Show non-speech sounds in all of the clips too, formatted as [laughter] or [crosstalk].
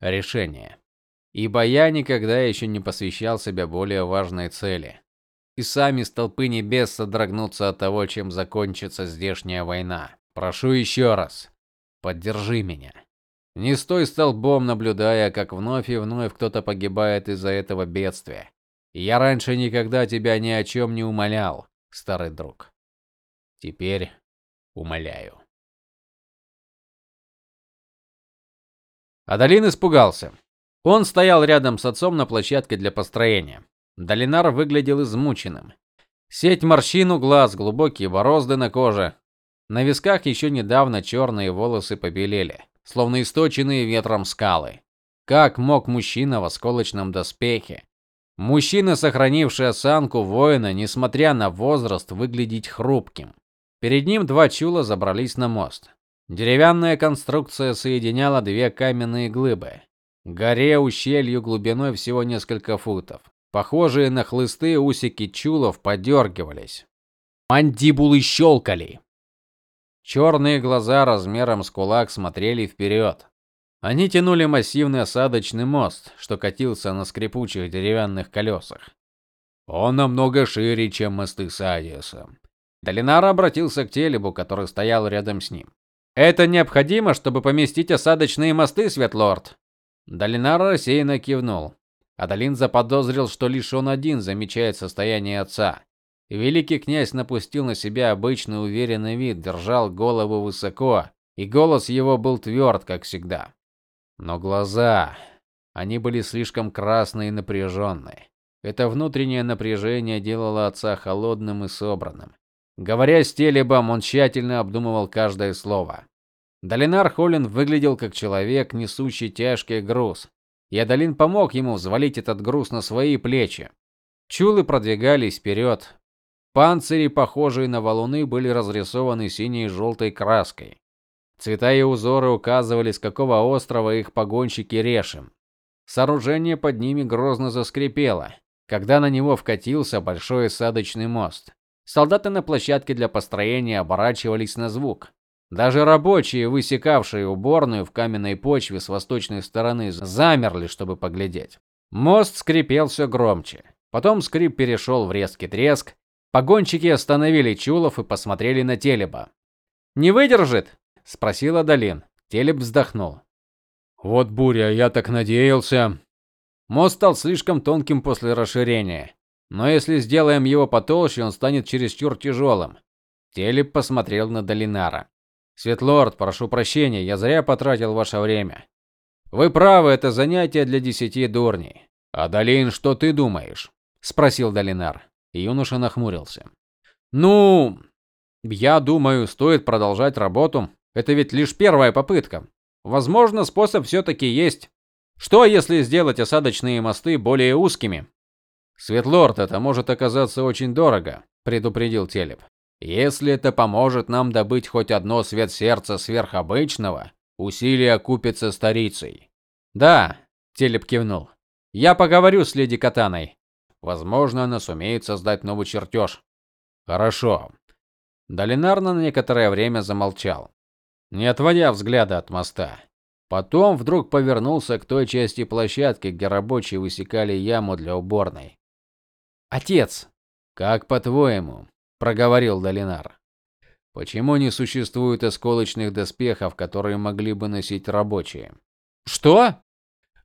решение. Ибо я никогда еще не посвящал себя более важной цели. И сами столпы небес содрогнутся от того, чем закончится здешняя война. Прошу еще раз, поддержи меня. Не стой столбом, наблюдая, как вновь и вновь кто-то погибает из-за этого бедствия. Я раньше никогда тебя ни о чем не умолял, старый друг. Теперь умоляю. Адалин испугался. Он стоял рядом с отцом на площадке для построения. Долинар выглядел измученным. Сеть морщин у глаз, глубокие борозды на коже. На висках еще недавно черные волосы побелели, словно источенные ветром скалы. Как мог мужчина в осколочном доспехе, мужчина, сохранивший осанку воина, несмотря на возраст, выглядеть хрупким? Перед ним два чула забрались на мост. Деревянная конструкция соединяла две каменные глыбы. Горе ущелью глубиной всего несколько футов. Похожие на хлысты усики чулов подергивались. Мандибулы щелкали. Черные глаза размером с кулак смотрели вперед. Они тянули массивный осадочный мост, что катился на скрипучих деревянных колесах. Он намного шире, чем мосты Садиуса. Долинар обратился к Телебу, который стоял рядом с ним. Это необходимо, чтобы поместить осадочные мосты, Светлорд. Долинар рассеянно кивнул. Адалин заподозрил, что лишь он один замечает состояние отца. Великий князь напустил на себя обычный уверенный вид, держал голову высоко, и голос его был тверд, как всегда. Но глаза, они были слишком красные и напряженные. Это внутреннее напряжение делало отца холодным и собранным. Говоря с Телебом, он тщательно обдумывал каждое слово. Долинар Холлин выглядел как человек, несущий тяжкий груз. И Адалин помог ему взвалить этот груз на свои плечи. Чулы продвигались вперед. Панцири, похожие на валуны, были разрисованы синей и желтой краской. Цвета и узоры указывали, с какого острова их погонщики решим. Сооружение под ними грозно заскрипело, когда на него вкатился большой осадочный мост. Солдаты на площадке для построения оборачивались на звук. Даже рабочие, высекавшие уборную в каменной почве с восточной стороны, замерли, чтобы поглядеть. Мост скрипел все громче. Потом скрип перешел в резкий треск. Погонщики остановили чулов и посмотрели на Телеба. "Не выдержит?" спросила Долин. Телеб вздохнул. "Вот буря, я так надеялся". Мост стал слишком тонким после расширения. Но если сделаем его потолще, он станет чересчур тяжелым. Телеп посмотрел на Долинара. Светлорд, прошу прощения, я зря потратил ваше время. Вы правы, это занятие для десяти дурней. А Долин, что ты думаешь? спросил Долинар. Юноша нахмурился. Ну, я думаю, стоит продолжать работу. Это ведь лишь первая попытка. Возможно, способ все таки есть. Что если сделать осадочные мосты более узкими? Светлорд, это может оказаться очень дорого, предупредил Телеп. Если это поможет нам добыть хоть одно свет сердца сверхобычного, усилия окупятся старицей. Да, Телеп кивнул. Я поговорю с леди Катаной. Возможно, она сумеет создать новый чертеж». Хорошо. Долинар на некоторое время замолчал, не отводя взгляда от моста. Потом вдруг повернулся к той части площадки, где рабочие высекали яму для уборной. Отец, как по-твоему, проговорил Долинар. Почему не существует осколочных доспехов, которые могли бы носить рабочие? Что?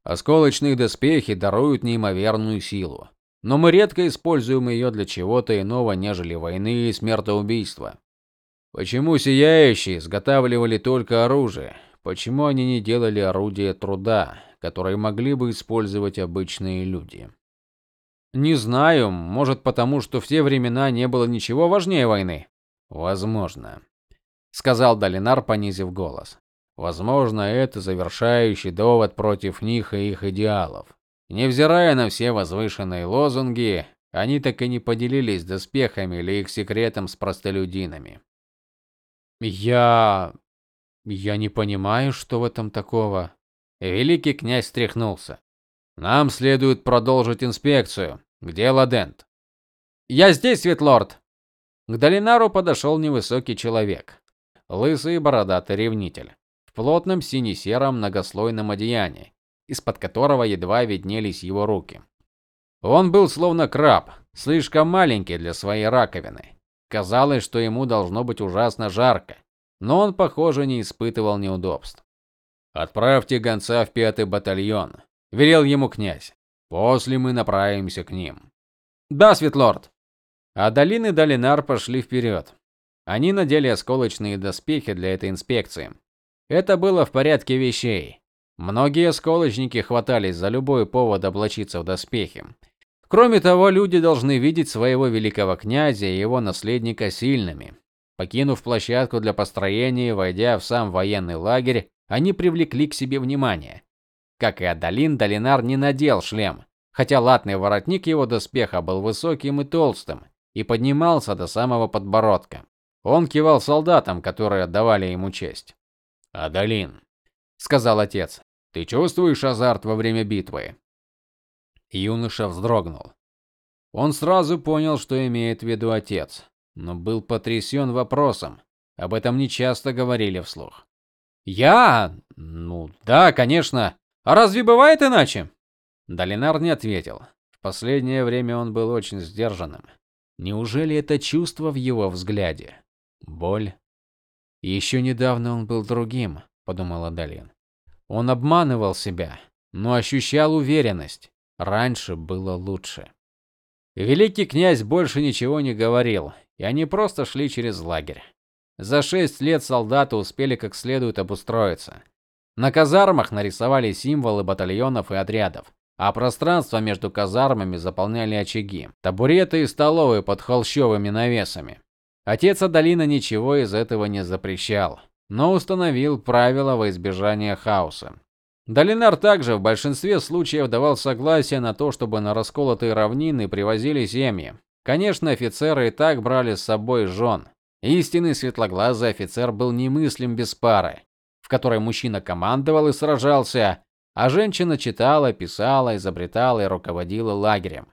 Осколочные доспехи даруют неимоверную силу, но мы редко используем ее для чего-то иного, нежели войны и смертоубийства. Почему сияющие изготавливали только оружие? Почему они не делали орудия труда, которые могли бы использовать обычные люди? Не знаю, может, потому что в те времена не было ничего важнее войны. Возможно, сказал Долинар, понизив голос. Возможно, это завершающий довод против них и их идеалов. Невзирая на все возвышенные лозунги, они так и не поделились доспехами или их секретом с простолюдинами. Я я не понимаю, что в этом такого. Великий князь встряхнулся. Нам следует продолжить инспекцию. Где Ладент? Я здесь, Светлорд. К Долинару подошел невысокий человек, лысый бородатый ревнитель, в плотном сине-сером многослойном одеянии из-под которого едва виднелись его руки. Он был словно краб, слишком маленький для своей раковины. Казалось, что ему должно быть ужасно жарко, но он, похоже, не испытывал неудобств. Отправьте гонца в пятый батальон, велел ему князь. После мы направимся к ним. Да, Светлорд. А Долин и Долинар пошли вперед. Они надели осколочные доспехи для этой инспекции. Это было в порядке вещей. Многие осколочники хватались за любой повод облачиться в доспехи. Кроме того, люди должны видеть своего великого князя и его наследника сильными. Покинув площадку для построения и войдя в сам военный лагерь, они привлекли к себе внимание. Как и Адалин, Долинар не надел шлем, хотя латный воротник его доспеха был высоким и толстым и поднимался до самого подбородка. Он кивал солдатам, которые отдавали ему честь. "Адалин", сказал отец. "Ты чувствуешь азарт во время битвы?" Юноша вздрогнул. Он сразу понял, что имеет в виду отец, но был потрясен вопросом. Об этом не часто говорили вслух. Я? Ну, да, конечно. А разве бывает иначе? Долинар не ответил. В последнее время он был очень сдержанным. Неужели это чувство в его взгляде? Боль. Еще недавно он был другим, подумала Долин. Он обманывал себя, но ощущал уверенность. Раньше было лучше. Великий князь больше ничего не говорил, и они просто шли через лагерь. За шесть лет солдаты успели как следует обустроиться. На казармах нарисовали символы батальонов и отрядов, а пространство между казармами заполняли очаги, табуреты и столовые под холщовыми навесами. Отец Адалина ничего из этого не запрещал, но установил правила во избежание хаоса. Долинар также в большинстве случаев давал согласие на то, чтобы на расколотые равнины привозили семьи. Конечно, офицеры и так брали с собой жен. Истинный светлоглазый офицер был немыслим без пары, которой мужчина командовал и сражался, а женщина читала, писала, изобретала и руководила лагерем.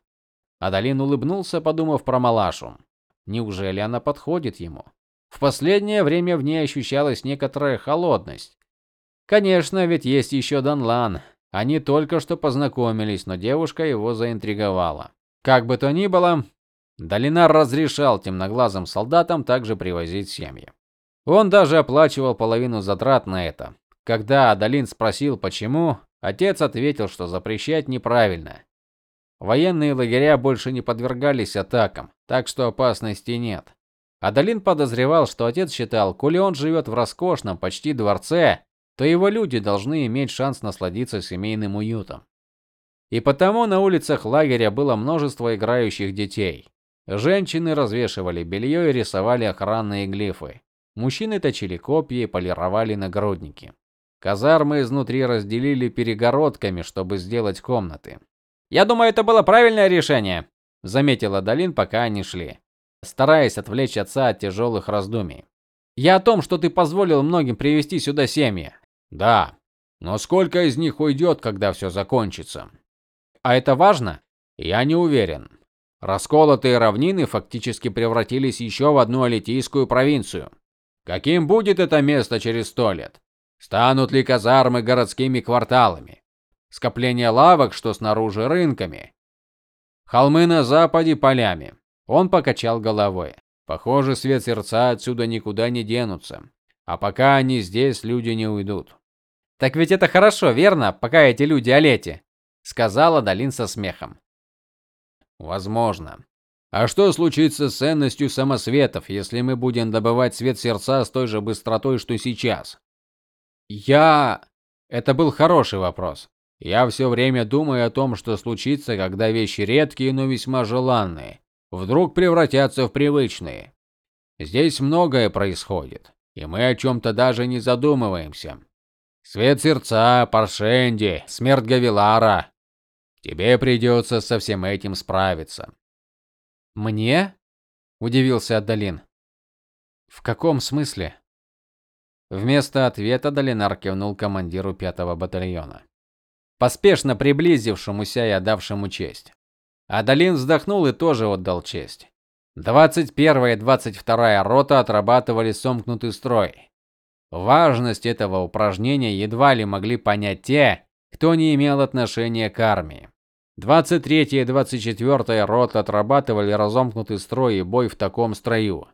Адалин улыбнулся, подумав про Малашу. Неужели она подходит ему? В последнее время в ней ощущалась некоторая холодность. Конечно, ведь есть еще Данлан. Они только что познакомились, но девушка его заинтриговала. Как бы то ни было, Долинар разрешал темноглазым солдатам также привозить семьи. Он даже оплачивал половину затрат на это. Когда Адалин спросил почему, отец ответил, что запрещать неправильно. Военные лагеря больше не подвергались атакам, так что опасности нет. Адалин подозревал, что отец считал, коли он живет в роскошном почти дворце, то его люди должны иметь шанс насладиться семейным уютом. И потому на улицах лагеря было множество играющих детей. Женщины развешивали белье и рисовали охранные глифы. Мужчины точили копья и полировали нагрудники. Казармы изнутри разделили перегородками, чтобы сделать комнаты. Я думаю, это было правильное решение, заметила Далин, пока они шли, стараясь отвлечь отца от тяжелых раздумий. Я о том, что ты позволил многим привести сюда семьи. Да. Но сколько из них уйдет, когда все закончится? А это важно? Я не уверен. Расколотые равнины фактически превратились еще в одну алитийскую провинцию. Каким будет это место через сто лет? Станут ли казармы городскими кварталами? Скопление лавок, что снаружи рынками? Холмы на западе полями. Он покачал головой. Похоже, свет сердца отсюда никуда не денутся. А пока они здесь, люди не уйдут. Так ведь это хорошо, верно, пока эти люди о лете, сказала Далин со смехом. Возможно. А что случится с ценностью самосветов, если мы будем добывать свет сердца с той же быстротой, что сейчас? Я Это был хороший вопрос. Я все время думаю о том, что случится, когда вещи редкие, но весьма желанные вдруг превратятся в привычные. Здесь многое происходит, и мы о чем то даже не задумываемся. Свет сердца, Паршенди, смерть Гавилара. Тебе придется со всем этим справиться. Мне? удивился Адалин. В каком смысле? Вместо ответа Долинар кивнул командиру пятого батальона, поспешно приблизившемуся и отдавшему честь. Адалин вздохнул и тоже отдал честь. 21-я и 22-я рота отрабатывали сомкнутый строй. Важность этого упражнения едва ли могли понять те, кто не имел отношения к армии. 23-я и 24-я рот отрабатывали разомкнутый строй и бой в таком строю,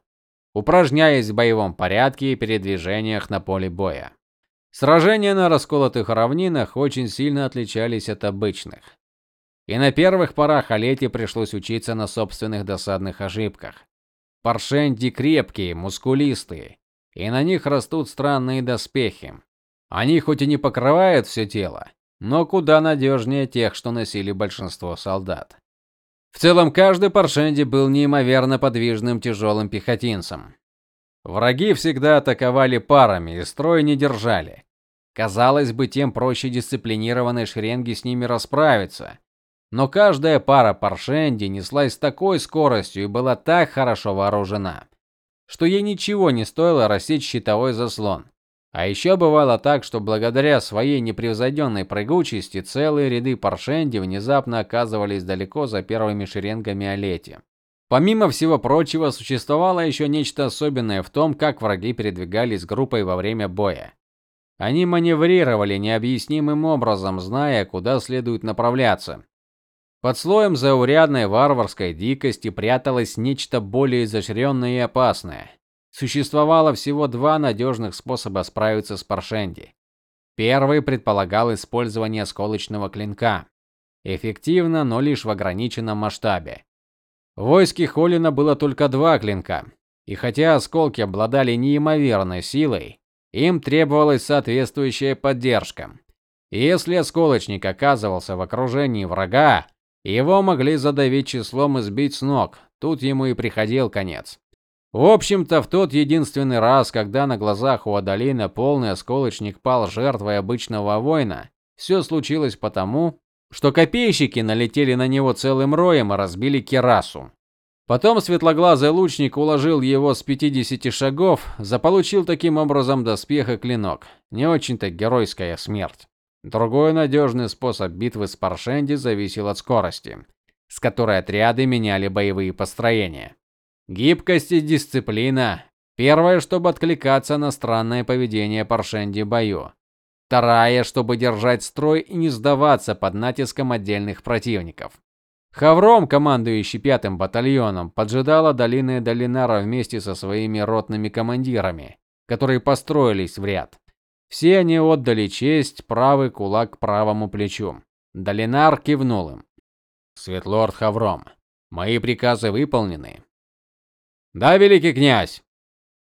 упражняясь в боевом порядке и передвижениях на поле боя. Сражения на расколотых равнинах очень сильно отличались от обычных. И на первых порах Алете пришлось учиться на собственных досадных ошибках. Паршенди крепкие, мускулистые, и на них растут странные доспехи. Они хоть и не покрывают все тело, но куда надежнее тех, что носили большинство солдат. В целом каждый Паршенди был неимоверно подвижным тяжелым пехотинцем. Враги всегда атаковали парами и строй не держали. Казалось бы, тем проще дисциплинированной шеренги с ними расправиться. Но каждая пара Паршенди неслась с такой скоростью и была так хорошо вооружена, что ей ничего не стоило рассечь щитовой заслон. А еще бывало так, что благодаря своей непревзойденной прыгучести целые ряды Паршенди внезапно оказывались далеко за первыми шеренгами Олети. Помимо всего прочего, существовало еще нечто особенное в том, как враги передвигались группой во время боя. Они маневрировали необъяснимым образом, зная, куда следует направляться. Под слоем заурядной варварской дикости пряталось нечто более изощренное и опасное. Существовало всего два надежных способа справиться с Паршенди. Первый предполагал использование осколочного клинка. Эффективно, но лишь в ограниченном масштабе. В войске Холина было только два клинка, и хотя осколки обладали неимоверной силой, им требовалась соответствующая поддержка. Если осколочник оказывался в окружении врага, его могли задавить числом и сбить с ног. Тут ему и приходил конец. В общем-то, в тот единственный раз, когда на глазах у Адалина полный осколочник пал жертвой обычного воина, все случилось потому, что копейщики налетели на него целым роем и разбили кирасу. Потом светлоглазый лучник уложил его с 50 шагов, заполучил таким образом доспех и клинок. Не очень-то геройская смерть. Другой надежный способ битвы с Паршенди зависел от скорости, с которой отряды меняли боевые построения. Гибкость и дисциплина первое, чтобы откликаться на странное поведение Паршенди в бою. Вторая, чтобы держать строй и не сдаваться под натиском отдельных противников. Хавром, командующий пятым батальоном, поджидала долины Долинара вместе со своими ротными командирами, которые построились в ряд. Все они отдали честь, правый кулак правому плечу. Долинар кивнул им. Светлорд Хавром, мои приказы выполнены. Да, великий князь.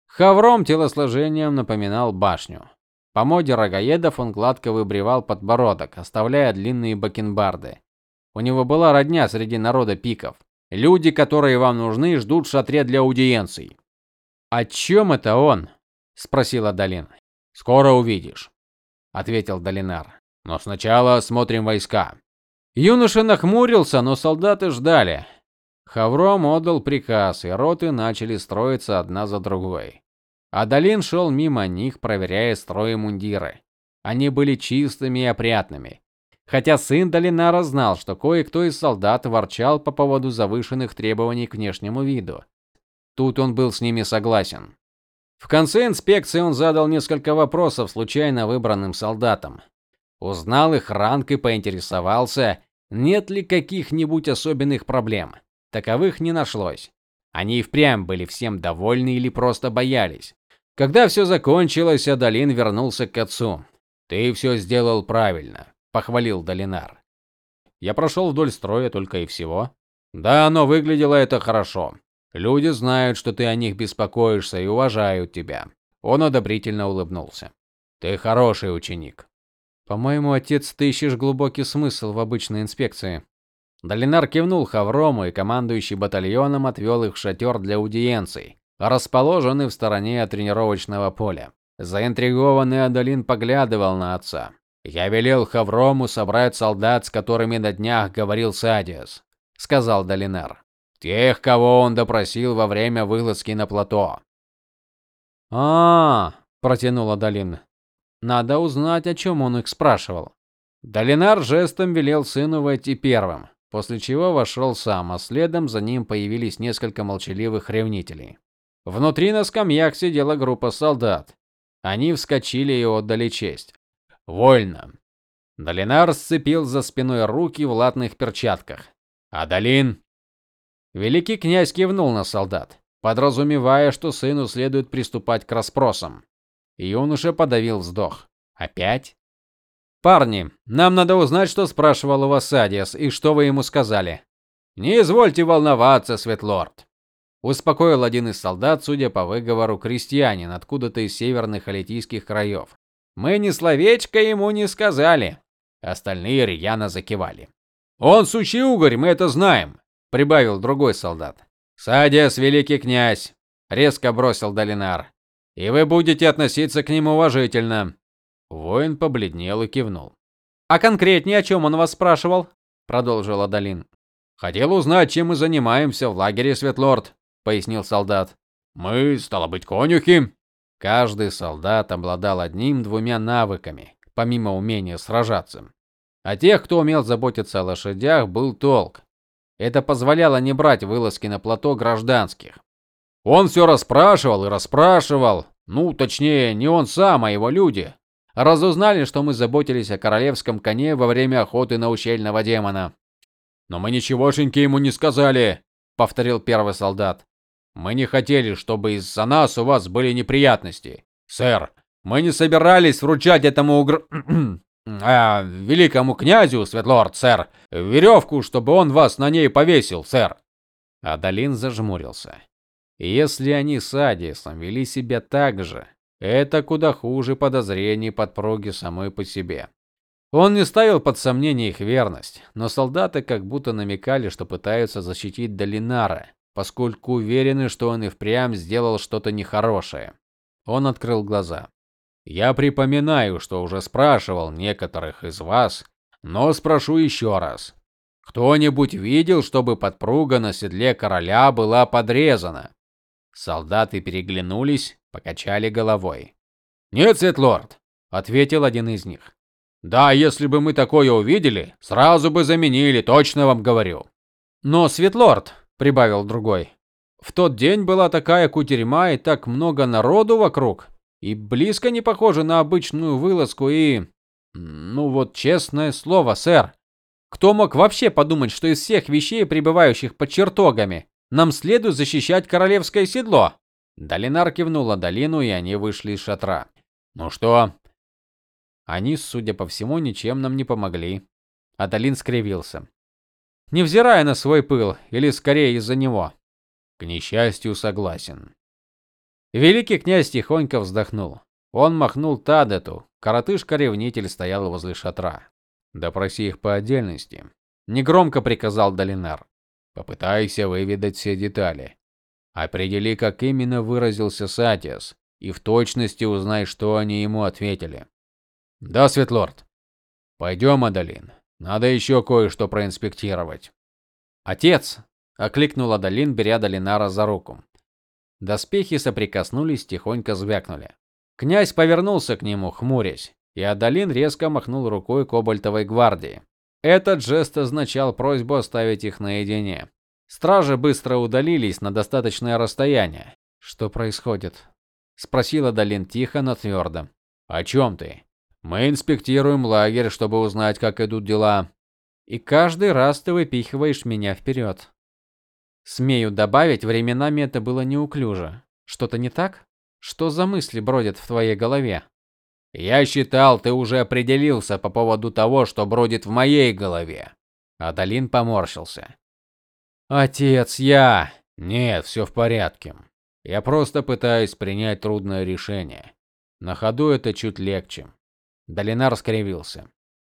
Хавром телосложением напоминал башню. По моде рогаедов он гладко выбривал подбородок, оставляя длинные бакенбарды. У него была родня среди народа пиков. Люди, которые вам нужны, ждут шатре для аудиенций. О чем это он? спросила Долин. Скоро увидишь, ответил Долинар. Но сначала осмотрим войска. Юноша нахмурился, но солдаты ждали. Хавром отдал приказ, и роты начали строиться одна за другой. Адалин шел мимо них, проверяя строй и мундиры. Они были чистыми и опрятными. Хотя сын Долинара знал, что кое-кто из солдат ворчал по поводу завышенных требований к внешнему виду. Тут он был с ними согласен. В конце инспекции он задал несколько вопросов случайно выбранным солдатам. Узнал их ранг и поинтересовался, нет ли каких-нибудь особенных проблем. Таковых не нашлось. Они и впрямь были всем довольны или просто боялись. Когда все закончилось, Адалин вернулся к отцу. Ты все сделал правильно похвалил Долинар. Я прошел вдоль строя только и всего. Да, но выглядело это хорошо. Люди знают, что ты о них беспокоишься и уважают тебя. Он одобрительно улыбнулся. Ты хороший ученик. По-моему, отец, ты ищешь глубокий смысл в обычной инспекции. Долинар кивнул Хаврому, и командующий батальоном отвел их в шатер для аудиенций, расположенный в стороне от тренировочного поля. Заинтригованный Адалин поглядывал на отца. Я велел Хаврому собрать солдат, с которыми на днях говорил Садиас, сказал Долинар. Тех, кого он допросил во время вылазки на плато. А, -а, -а протянула Долин. Надо узнать, о чем он их спрашивал. Долинар жестом велел сыну войти первым, после чего вошел сам, а следом за ним появились несколько молчаливых ревнителей. Внутри на скамьях сидела группа солдат. Они вскочили и отдали честь. Вольно. Долинар сцепил за спиной руки в латных перчатках. "Адалин!" Великий князь кивнул на солдат, подразумевая, что сыну следует приступать к расспросам. И он уже подавил вздох. Опять? Парни, нам надо узнать, что спрашивал у вас Садиас и что вы ему сказали. Не извольте волноваться, Светлорд, успокоил один из солдат, судя по выговору, крестьянин откуда-то из северных алитийских краев. Мы ни словечко ему не сказали. Остальные рьяно закивали. Он сущий угорь, мы это знаем, прибавил другой солдат. Садиас великий князь, резко бросил Долинар. И вы будете относиться к нему уважительно. Воин побледнел и кивнул. А конкретнее о чем он вас спрашивал? продолжил Адалин. Хотел узнать, чем мы занимаемся в лагере Светлорд, пояснил солдат. Мы, стало быть, конюхи. Каждый солдат обладал одним-двумя навыками, помимо умения сражаться. А тех, кто умел заботиться о лошадях, был толк. Это позволяло не брать вылазки на плато гражданских. Он все расспрашивал и расспрашивал. Ну, точнее, не он сам, а его люди. Разузнали, что мы заботились о королевском коне во время охоты на ущельного демона. Но мы ничегошеньки ему не сказали, повторил первый солдат. Мы не хотели, чтобы из-за нас у вас были неприятности. Сэр, мы не собирались вручать этому угр... [clears throat] а, великому князю, Светлорд, сэр, веревку, чтобы он вас на ней повесил, сэр. Адалин зажмурился. Если они с Адисом вели себя так же, это куда хуже подозрений подпруги самой по себе. Он не ставил под сомнение их верность, но солдаты как будто намекали, что пытаются защитить Долинара, поскольку уверены, что он и впрямь сделал что-то нехорошее. Он открыл глаза. Я припоминаю, что уже спрашивал некоторых из вас, но спрошу еще раз. Кто-нибудь видел, чтобы подпруга на седле короля была подрезана? Солдаты переглянулись, покачали головой. "Нет, Светлорд", ответил один из них. "Да, если бы мы такое увидели, сразу бы заменили, точно вам говорю". "Но, Светлорд", прибавил другой. "В тот день была такая кутерьма и так много народу вокруг, и близко не похоже на обычную вылазку и ну вот честное слово, сэр, кто мог вообще подумать, что из всех вещей, пребывающих под чертогами, нам следует защищать королевское седло. Долинар кивнула долину, и они вышли из шатра. Ну что? Они, судя по всему, ничем нам не помогли. Адалин скривился. Невзирая на свой пыл, или скорее из-за него. К несчастью, согласен. Великий князь тихонько вздохнул. Он махнул Тадету. Коротышка-ревнитель стоял возле шатра. Допроси их по отдельности, негромко приказал Долинар. Попытайся выведать все детали. Определи, как именно выразился Сатиас, и в точности узнай, что они ему ответили. Да, Светлорд. Пойдем, Адалин. Надо еще кое-что проинспектировать. Отец, окликнул Адалин, беря Долинара за руку. Доспехи соприкоснулись, тихонько звякнули. Князь повернулся к нему, хмурясь, и Адалин резко махнул рукой кобальтовой гвардии. Этот жест означал просьбу оставить их наедине. Стражи быстро удалились на достаточное расстояние. Что происходит? спросила Далин тихо, но твердо. О чем ты? Мы инспектируем лагерь, чтобы узнать, как идут дела. И каждый раз ты выпихиваешь меня вперед. Смею добавить, временами это было неуклюже. Что-то не так? Что за мысли бродят в твоей голове? Я считал, ты уже определился по поводу того, что бродит в моей голове. Адалин поморщился. Отец, я. Нет, все в порядке. Я просто пытаюсь принять трудное решение. На ходу это чуть легче. Долинар скривился.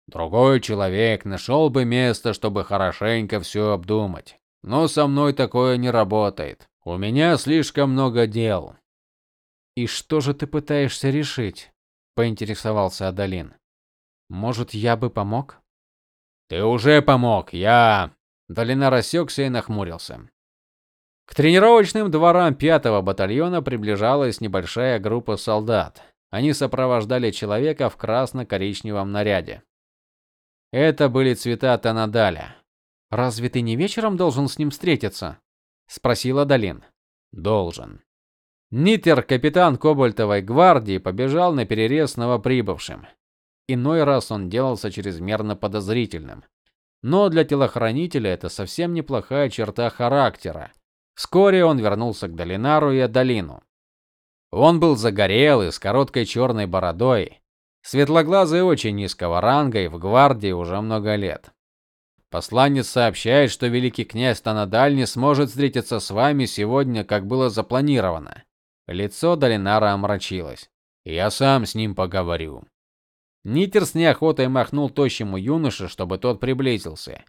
Другой человек нашел бы место, чтобы хорошенько все обдумать. Но со мной такое не работает. У меня слишком много дел. И что же ты пытаешься решить? поинтересовался Адалин. Может, я бы помог? Ты уже помог. Я Долина рассекся и нахмурился. К тренировочным дворам пятого батальона приближалась небольшая группа солдат. Они сопровождали человека в красно-коричневом наряде. Это были цвета Танадаля. Разве ты не вечером должен с ним встретиться? спросила Долин. Должен. Нитер, капитан Кобальтовой гвардии, побежал на перерез новоприбывшим. иной раз он делался чрезмерно подозрительным. Но для телохранителя это совсем неплохая черта характера. Вскоре он вернулся к Долинару и Адалину. Он был загорелый, с короткой черной бородой, светлоглазый очень низкого ранга и в гвардии уже много лет. Посланец сообщает, что великий князь Танадаль не сможет встретиться с вами сегодня, как было запланировано. Лицо Долинара омрачилось. Я сам с ним поговорю. Нитер с неохотой махнул тощему юноше, чтобы тот приблизился.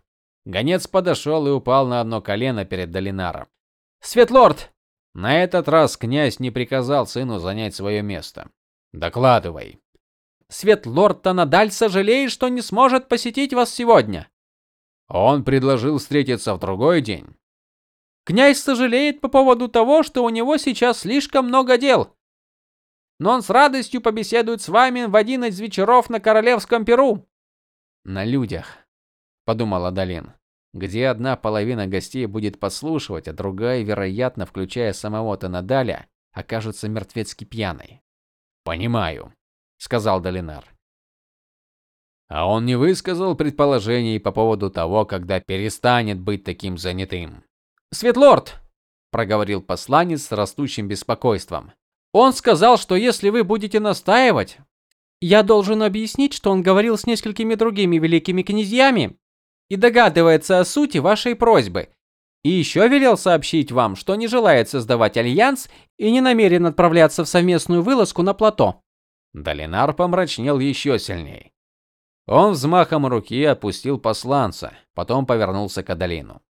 Гонец подошел и упал на одно колено перед Долинаром. "Светлорд!" На этот раз князь не приказал сыну занять свое место. "Докладывай." "Светлорд Танадаль сожалеет, что не сможет посетить вас сегодня." Он предложил встретиться в другой день. Князь сожалеет по поводу того, что у него сейчас слишком много дел. Но он с радостью побеседует с вами в один из вечеров на королевском перу. На людях, подумала Далин, где одна половина гостей будет подслушивать, а другая, вероятно, включая самого Танадаля, окажется мертвецки пьяной. Понимаю, сказал Далинар. А он не высказал предположений по поводу того, когда перестанет быть таким занятым. "Светлорд", проговорил посланец с растущим беспокойством. "Он сказал, что если вы будете настаивать, я должен объяснить, что он говорил с несколькими другими великими князьями и догадывается о сути вашей просьбы. И еще велел сообщить вам, что не желает создавать альянс и не намерен отправляться в совместную вылазку на плато". Долинар помрачнел еще сильнее. Он взмахом руки отпустил посланца, потом повернулся к Адалину.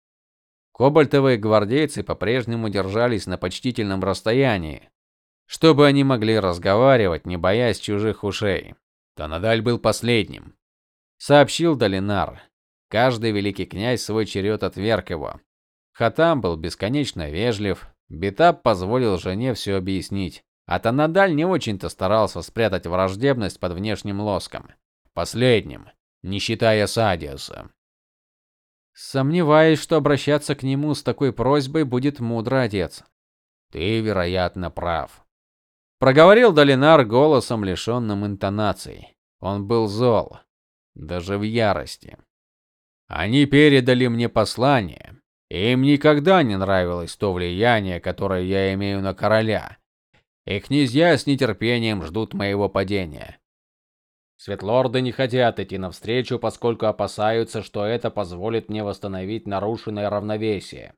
Кобальтовые гвардейцы по-прежнему держались на почтительном расстоянии, чтобы они могли разговаривать, не боясь чужих ушей. Танадаль был последним, сообщил Долинар. Каждый великий князь свой черед отверг его. Хатам был бесконечно вежлив, Бетап позволил жене все объяснить, а Танадаль не очень-то старался спрятать враждебность под внешним лоском. Последним, не считая Садиуса. Сомневаюсь, что обращаться к нему с такой просьбой будет мудро, отец. Ты, вероятно, прав, проговорил Долинар голосом лишенным интонаций. Он был зол, даже в ярости. Они передали мне послание. Им никогда не нравилось то влияние, которое я имею на короля. И князья с нетерпением ждут моего падения. Светлорды не хотят идти навстречу, поскольку опасаются, что это позволит мне восстановить нарушенное равновесие.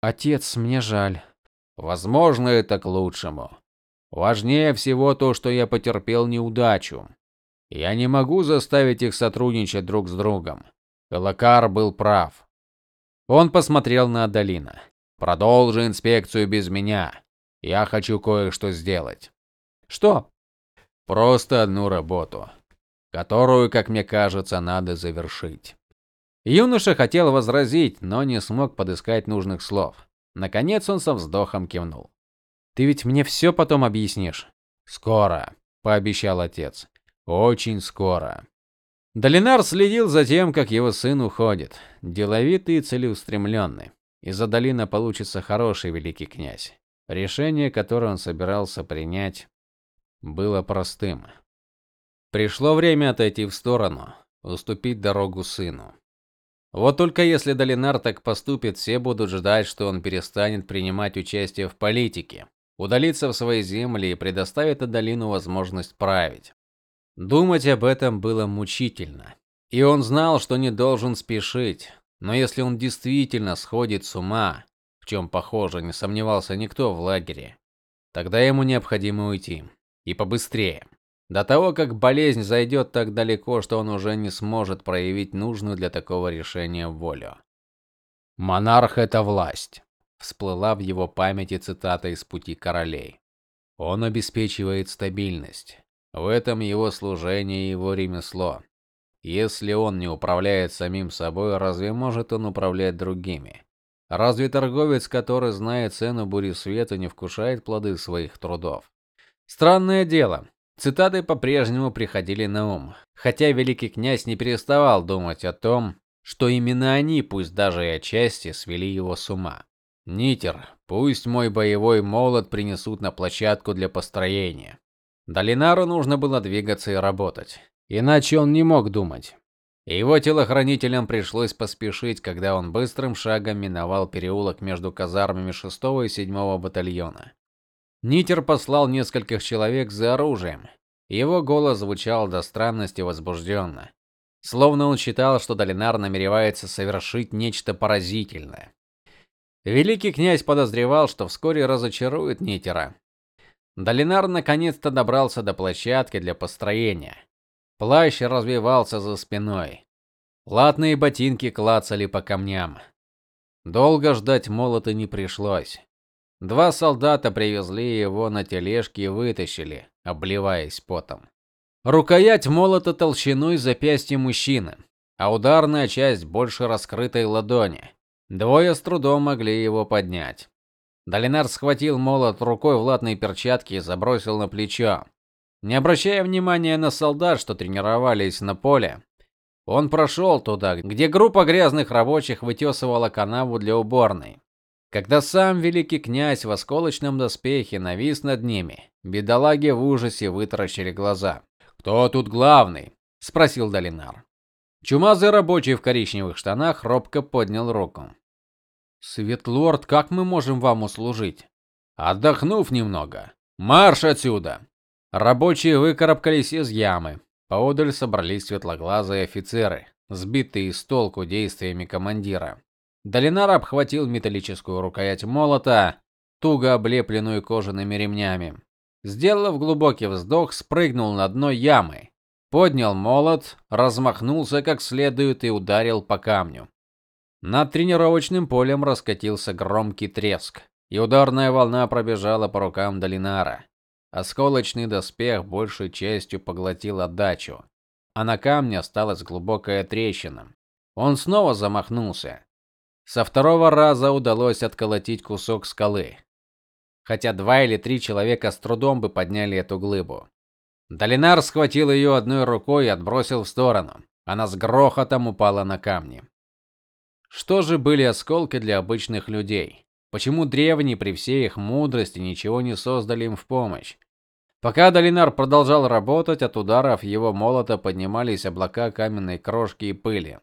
Отец, мне жаль. Возможно, это к лучшему. Важнее всего то, что я потерпел неудачу. Я не могу заставить их сотрудничать друг с другом. Элакар был прав. Он посмотрел на Адалина. Продолжи инспекцию без меня. Я хочу кое-что сделать. Что? Просто одну работу, которую, как мне кажется, надо завершить. Юноша хотел возразить, но не смог подыскать нужных слов. Наконец он со вздохом кивнул. Ты ведь мне все потом объяснишь. Скоро, пообещал отец. Очень скоро. Долинар следил за тем, как его сын уходит, деловитый и целеустремленный. Из-за Долина получится хороший великий князь. Решение, которое он собирался принять, было простым. Пришло время отойти в сторону, уступить дорогу сыну. Вот только если Долинар так поступит, все будут ждать, что он перестанет принимать участие в политике, удалится в свои земли и предоставит Адалину возможность править. Думать об этом было мучительно. И он знал, что не должен спешить, но если он действительно сходит с ума, в чем, похоже, не сомневался никто в лагере, тогда ему необходимо уйти. И побыстрее. До того, как болезнь зайдет так далеко, что он уже не сможет проявить нужную для такого решения волю. Монарх это власть. Всплыла в его памяти цитата из Пути королей. Он обеспечивает стабильность. В этом его служение и его ремесло. Если он не управляет самим собой, разве может он управлять другими? Разве торговец, который знает цену бури света, не вкушает плоды своих трудов? Странное дело, цитаты по-прежнему приходили на ум, хотя великий князь не переставал думать о том, что именно они, пусть даже и отчасти, свели его с ума. Нитер, пусть мой боевой молот принесут на площадку для построения. Долинару нужно было двигаться и работать. Иначе он не мог думать. Его телохранителям пришлось поспешить, когда он быстрым шагом миновал переулок между казармами 6 и 7 батальона. Нитер послал нескольких человек за оружием. Его голос звучал до странности возбужденно, словно он считал, что Долинар намеревается совершить нечто поразительное. Великий князь подозревал, что вскоре разочарует Нитера. Долинар наконец-то добрался до площадки для построения. Плащ развевался за спиной. Латные ботинки клацали по камням. Долго ждать молота не пришлось. Два солдата привезли его на тележке и вытащили, обливаясь потом. Рукоять молота толщиной запястья мужчины, а ударная часть больше раскрытой ладони. Двое с трудом могли его поднять. Долинар схватил молот рукой в латной перчатке и забросил на плечо. Не обращая внимания на солдат, что тренировались на поле, он прошел туда, где группа грязных рабочих вытесывала канаву для уборной. Когда сам великий князь в осколочном доспехе навис над ними, бедолаги в ужасе вытаращили глаза. "Кто тут главный?" спросил Долинар. Чумазый рабочий в коричневых штанах робко поднял руку. "Светлорд, как мы можем вам услужить?" "Отдохнув немного. Марш отсюда!" Рабочие выкарабкались из ямы. Поодаль собрались светлоглазые офицеры, сбитые с толку действиями командира. Долинар обхватил металлическую рукоять молота, туго облепленную кожаными ремнями. Сделав глубокий вздох, спрыгнул на дно ямы, поднял молот, размахнулся как следует и ударил по камню. Над тренировочным полем раскатился громкий треск, и ударная волна пробежала по рукам Долинара. Осколочный доспех большей частью поглотил отдачу, а на камне осталась глубокая трещина. Он снова замахнулся. Со второго раза удалось отколотить кусок скалы. Хотя два или три человека с трудом бы подняли эту глыбу. Долинар схватил ее одной рукой и отбросил в сторону. Она с грохотом упала на камни. Что же были осколки для обычных людей? Почему древние при всей их мудрости ничего не создали им в помощь? Пока Долинар продолжал работать, от ударов его молота поднимались облака каменной крошки и пыли.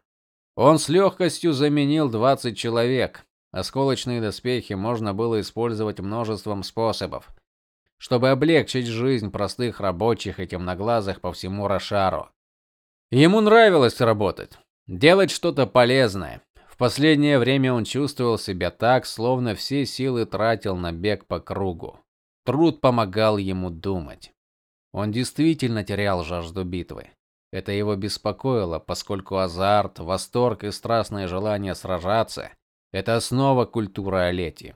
Он с легкостью заменил 20 человек. Осколочные доспехи можно было использовать множеством способов, чтобы облегчить жизнь простых рабочих и темноглазых по всему Рошару. Ему нравилось работать, делать что-то полезное. В последнее время он чувствовал себя так, словно все силы тратил на бег по кругу. Труд помогал ему думать. Он действительно терял жажду битвы. Это его беспокоило, поскольку азарт, восторг и страстное желание сражаться это основа культуры Олети.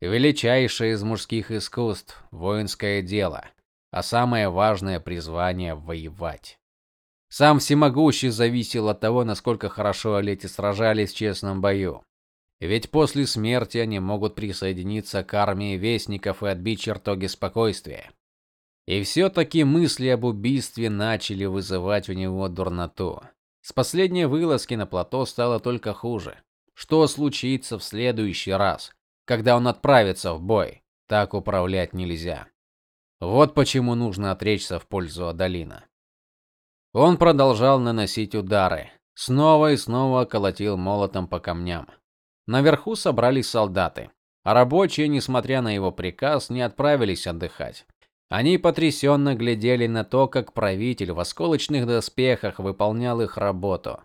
Величайшее из мужских искусств воинское дело, а самое важное призвание воевать. Сам всемогущий зависел от того, насколько хорошо Олети сражались в честном бою. Ведь после смерти они могут присоединиться к армии вестников и отбить чертоги спокойствия. И все таки мысли об убийстве начали вызывать у него дурноту. С последней вылазки на плато стало только хуже. Что случится в следующий раз, когда он отправится в бой? Так управлять нельзя. Вот почему нужно отречься в пользу Адалина. Он продолжал наносить удары, снова и снова колотил молотом по камням. Наверху собрались солдаты, а рабочие, несмотря на его приказ, не отправились отдыхать. Они потрясенно глядели на то, как правитель в осколочных доспехах выполнял их работу.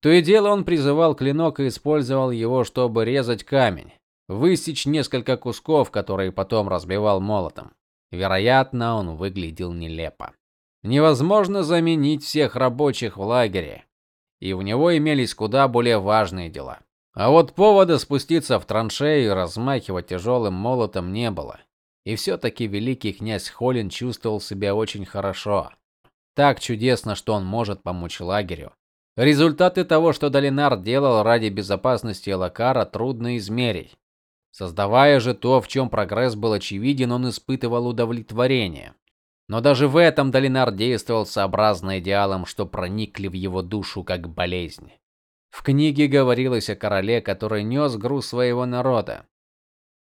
То и дело он призывал клинок и использовал его, чтобы резать камень, высечь несколько кусков, которые потом разбивал молотом. Вероятно, он выглядел нелепо. Невозможно заменить всех рабочих в лагере, и у него имелись куда более важные дела. А вот повода спуститься в траншею и размахивать тяжелым молотом не было. И все таки великий князь Холин чувствовал себя очень хорошо. Так чудесно, что он может помочь лагерю. Результаты того, что Долинар делал ради безопасности Лакара, трудно измерить. Создавая же то, в чем прогресс был очевиден, он испытывал удовлетворение. Но даже в этом Долинар действовал сообразно идеалам, что проникли в его душу как болезнь. В книге говорилось о короле, который нес груз своего народа.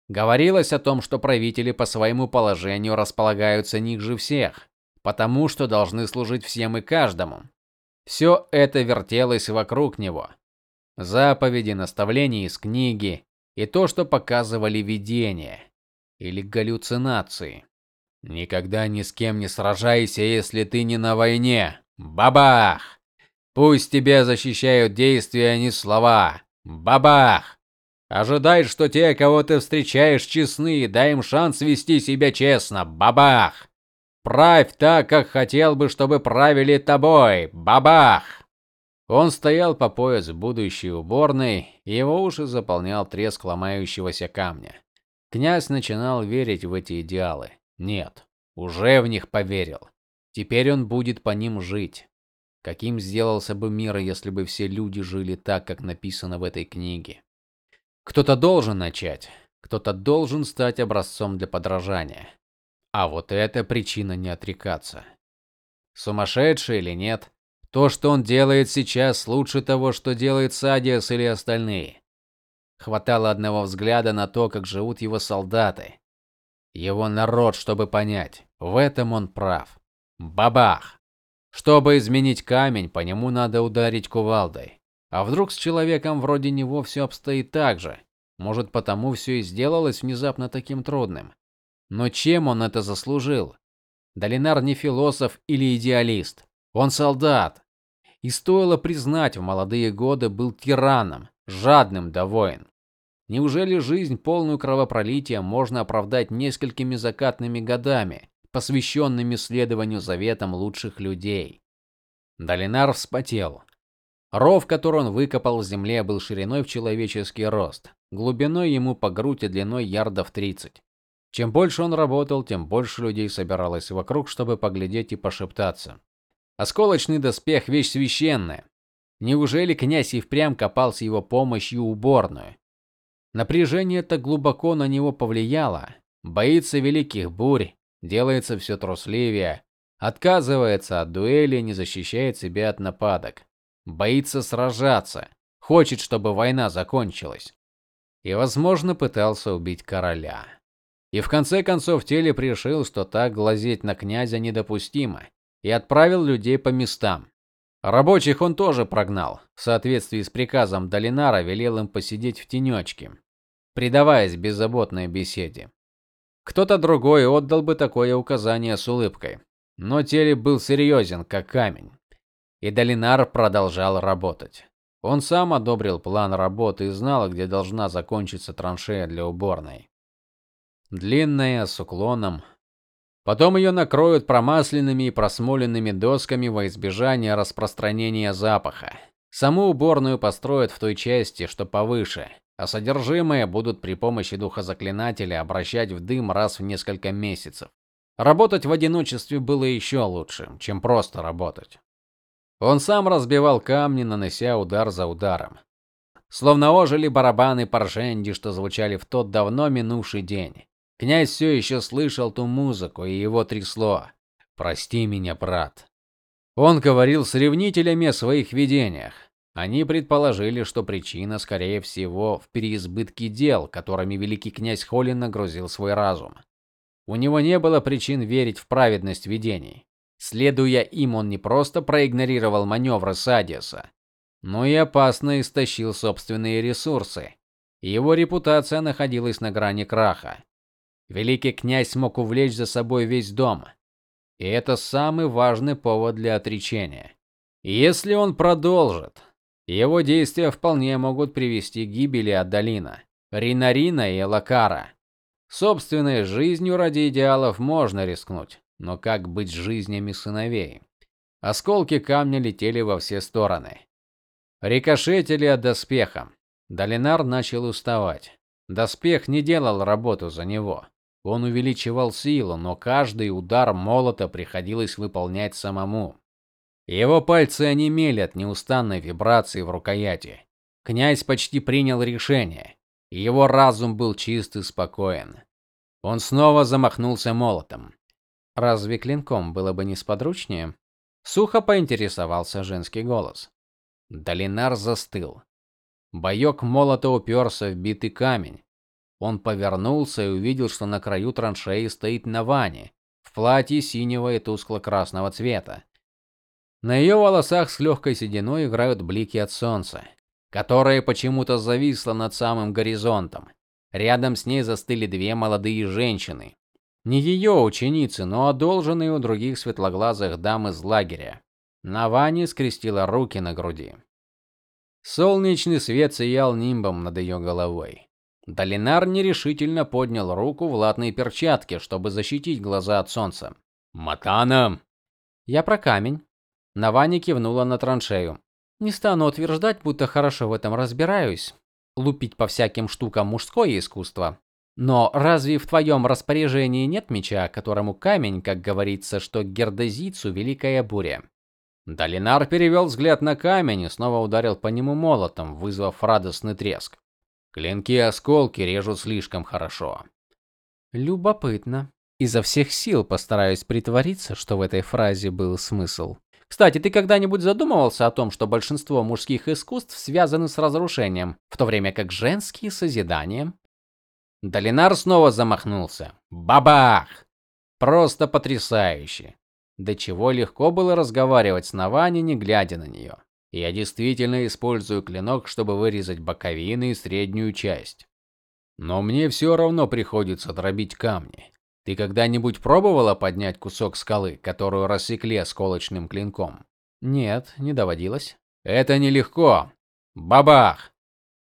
Говорилось о том, что правители по своему положению располагаются ниже всех, потому что должны служить всем и каждому. Все это вертелось вокруг него. Заповеди, наставления из книги и то, что показывали видения или галлюцинации. Никогда ни с кем не сражайся, если ты не на войне. Бабах! Пусть тебя защищают действия, а не слова. Бабах! Ожидай, что те, кого ты встречаешь, честны, дай им шанс вести себя честно. Бабах! Правь так, как хотел бы, чтобы правили тобой. Бабах! Он стоял по пояс в будущей уборной, и его уши заполнял треск ломающегося камня. Князь начинал верить в эти идеалы. Нет, уже в них поверил. Теперь он будет по ним жить. Каким сделался бы мир, если бы все люди жили так, как написано в этой книге? Кто-то должен начать, кто-то должен стать образцом для подражания. А вот это причина не отрекаться. Сумасшедший или нет, то, что он делает сейчас, лучше того, что делает Садиас или остальные. Хватало одного взгляда на то, как живут его солдаты, его народ, чтобы понять. В этом он прав. Бабах. Чтобы изменить камень, по нему надо ударить кувалдой. А вдруг с человеком вроде него все обстоит так же? Может, потому все и сделалось внезапно таким трудным. Но чем он это заслужил? Долинар не философ или идеалист. Он солдат. И стоило признать, в молодые годы был тираном, жадным до войн. Неужели жизнь, полную кровопролития, можно оправдать несколькими закатными годами, посвященными следованию заветам лучших людей? Долинар вспотел. Ров, который он выкопал в земле, был шириной в человеческий рост, глубиной ему по грудь и длиной ярдов 30. Чем больше он работал, тем больше людей собиралось вокруг, чтобы поглядеть и пошептаться. Осколочный доспех вещь священная. Неужели князь и впрямь копал с его помощью уборную? Напряжение так глубоко на него повлияло. Боится великих бурь, делается все трусливее, отказывается от дуэли, не защищает себя от нападок. Боится сражаться, хочет, чтобы война закончилась. И, возможно, пытался убить короля. И в конце концов Телеп решил, что так глазеть на князя недопустимо, и отправил людей по местам. Рабочих он тоже прогнал. В соответствии с приказом Долинара велел им посидеть в тенечке, предаваясь беззаботной беседе. Кто-то другой отдал бы такое указание с улыбкой, но Теле был серьезен, как камень. И Долинар продолжал работать. Он сам одобрил план работы и знал, где должна закончиться траншея для уборной. Длинная, с уклоном, Потом ее накроют промасленными и просмоленными досками во избежание распространения запаха. Саму уборную построят в той части, что повыше, а содержимое будут при помощи духозаклинателя обращать в дым раз в несколько месяцев. Работать в одиночестве было еще лучше, чем просто работать. Он сам разбивал камни, нанося удар за ударом. Словно ожили барабаны Парженди, что звучали в тот давно минувший день. Князь все еще слышал ту музыку, и его трясло. Прости меня, брат. Он говорил с ревнителями о своих видениях. Они предположили, что причина, скорее всего, в переизбытке дел, которыми великий князь Холин нагрузил свой разум. У него не было причин верить в праведность видений. Следуя им, он не просто проигнорировал маневры Садиса, но и опасно истощил собственные ресурсы. Его репутация находилась на грани краха. Великий князь смог увлечь за собой весь дом. И это самый важный повод для отречения. Если он продолжит, его действия вполне могут привести к гибели Адалина, Ринарина и Лакара. Собственной жизнью ради идеалов можно рискнуть, но как быть с жизнями сыновей? Осколки камня летели во все стороны. Рикошетили от доспеха. Долинар начал уставать. Доспех не делал работу за него. Он увеличивал силу, но каждый удар молота приходилось выполнять самому. Его пальцы онемели от неустанной вибрации в рукояти. Князь почти принял решение, его разум был чист и спокоен. Он снова замахнулся молотом. Разве клинком было бы несподручнее? Сухо поинтересовался женский голос. Долинар застыл. Боек молота уперся в битый камень. Он повернулся и увидел, что на краю траншеи стоит Навани в платье синего и тускло-красного цвета. На ее волосах с легкой сединой играют блики от солнца, которое почему-то зависло над самым горизонтом. Рядом с ней застыли две молодые женщины. Не ее ученицы, но одолженные у других светлоглазых дам из лагеря. Навани скрестила руки на груди. Солнечный свет сиял нимбом над ее головой. Долинар нерешительно поднял руку в латной перчатке, чтобы защитить глаза от солнца. "Матана!" "Я про камень". Навани кивнула на траншею. "Не стану утверждать, будто хорошо в этом разбираюсь. Лупить по всяким штукам мужское искусство. Но разве в твоем распоряжении нет меча, которому камень, как говорится, что гердезицу великая буря?" Долинар перевел взгляд на камень и снова ударил по нему молотом, вызвав радостный треск. Клинки осколки режут слишком хорошо. Любопытно. Изо всех сил постараюсь притвориться, что в этой фразе был смысл. Кстати, ты когда-нибудь задумывался о том, что большинство мужских искусств связаны с разрушением, в то время как женские с созиданием? Долинар снова замахнулся. Бабах! Просто потрясающе. До чего легко было разговаривать с Навани, не глядя на нее. Я действительно использую клинок, чтобы вырезать боковины и среднюю часть. Но мне все равно приходится дробить камни. Ты когда-нибудь пробовала поднять кусок скалы, которую рассекли осколочным клинком? Нет, не доводилось. Это нелегко. Бабах.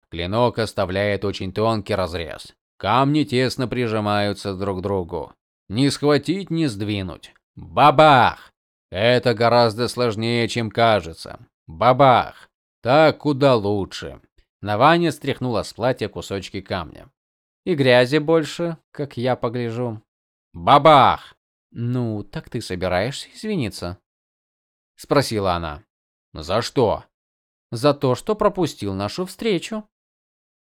Клинок оставляет очень тонкий разрез. Камни тесно прижимаются друг к другу. Ни схватить, ни сдвинуть. Бабах! Это гораздо сложнее, чем кажется. Бабах! Так куда лучше. Наваня стряхнула с платья кусочки камня. И грязи больше, как я погляжу. Бабах! Ну, так ты собираешься извиниться? спросила она. За что? За то, что пропустил нашу встречу.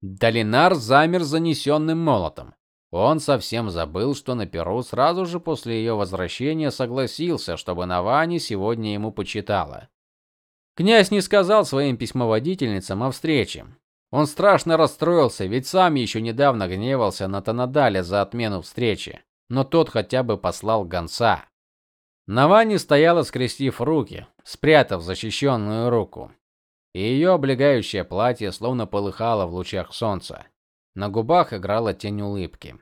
Долинар замер занесенным молотом. Он совсем забыл, что на Перу сразу же после ее возвращения согласился, чтобы Навани сегодня ему почитала. Князь не сказал своим письмоводительницам о встрече. Он страшно расстроился, ведь сам еще недавно гневался на Танадаля за отмену встречи, но тот хотя бы послал гонца. Навани стояла, скрестив руки, спрятав защищенную руку. И ее облегающее платье словно полыхало в лучах солнца. На губах играла тень улыбки.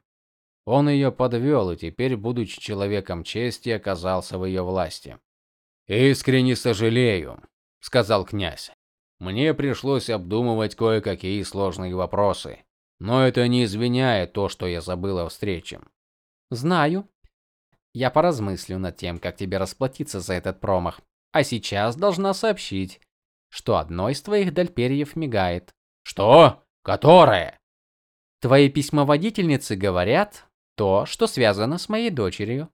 Он ее подвел и теперь, будучи человеком чести, оказался в ее власти. Искренне сожалею, сказал князь. Мне пришлось обдумывать кое-какие сложные вопросы, но это не извиняет то, что я забыл о встрече. Знаю. Я поразмыслю над тем, как тебе расплатиться за этот промах. А сейчас должна сообщить, что одно из твоих дальперьев мигает. Что? Которое? Твои письмоводительницы говорят, то, что связано с моей дочерью.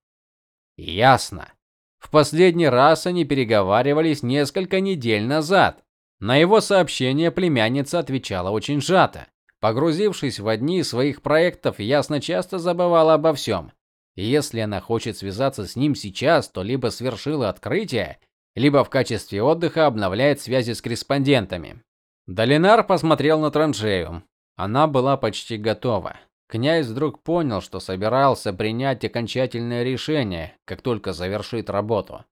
Ясно. В последний раз они переговаривались несколько недель назад. На его сообщение племянница отвечала очень сжато. Погрузившись в одни из своих проектов, ясно часто забывала обо всем. если она хочет связаться с ним сейчас, то либо свершила открытие, либо в качестве отдыха обновляет связи с корреспондентами. Долинар посмотрел на траншею. Она была почти готова. Князь вдруг понял, что собирался принять окончательное решение, как только завершит работу.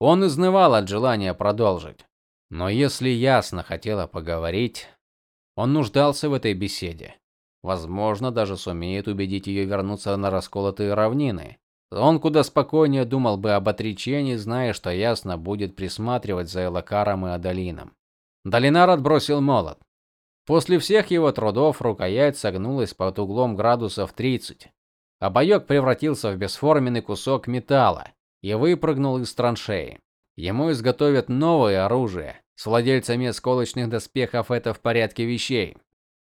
Он изнывал от желания продолжить. Но если ясно хотела поговорить, он нуждался в этой беседе. Возможно, даже сумеет убедить ее вернуться на расколотые равнины. Он куда спокойнее думал бы об отречении, зная, что ясно будет присматривать за Элакаром и Адалином. Долинар отбросил молот. После всех его трудов рукоять согнулась под углом градусов 30. Обоек превратился в бесформенный кусок металла и выпрыгнул из траншеи. Ему изготовят новое оружие. С владельцами осколочных доспехов это в порядке вещей.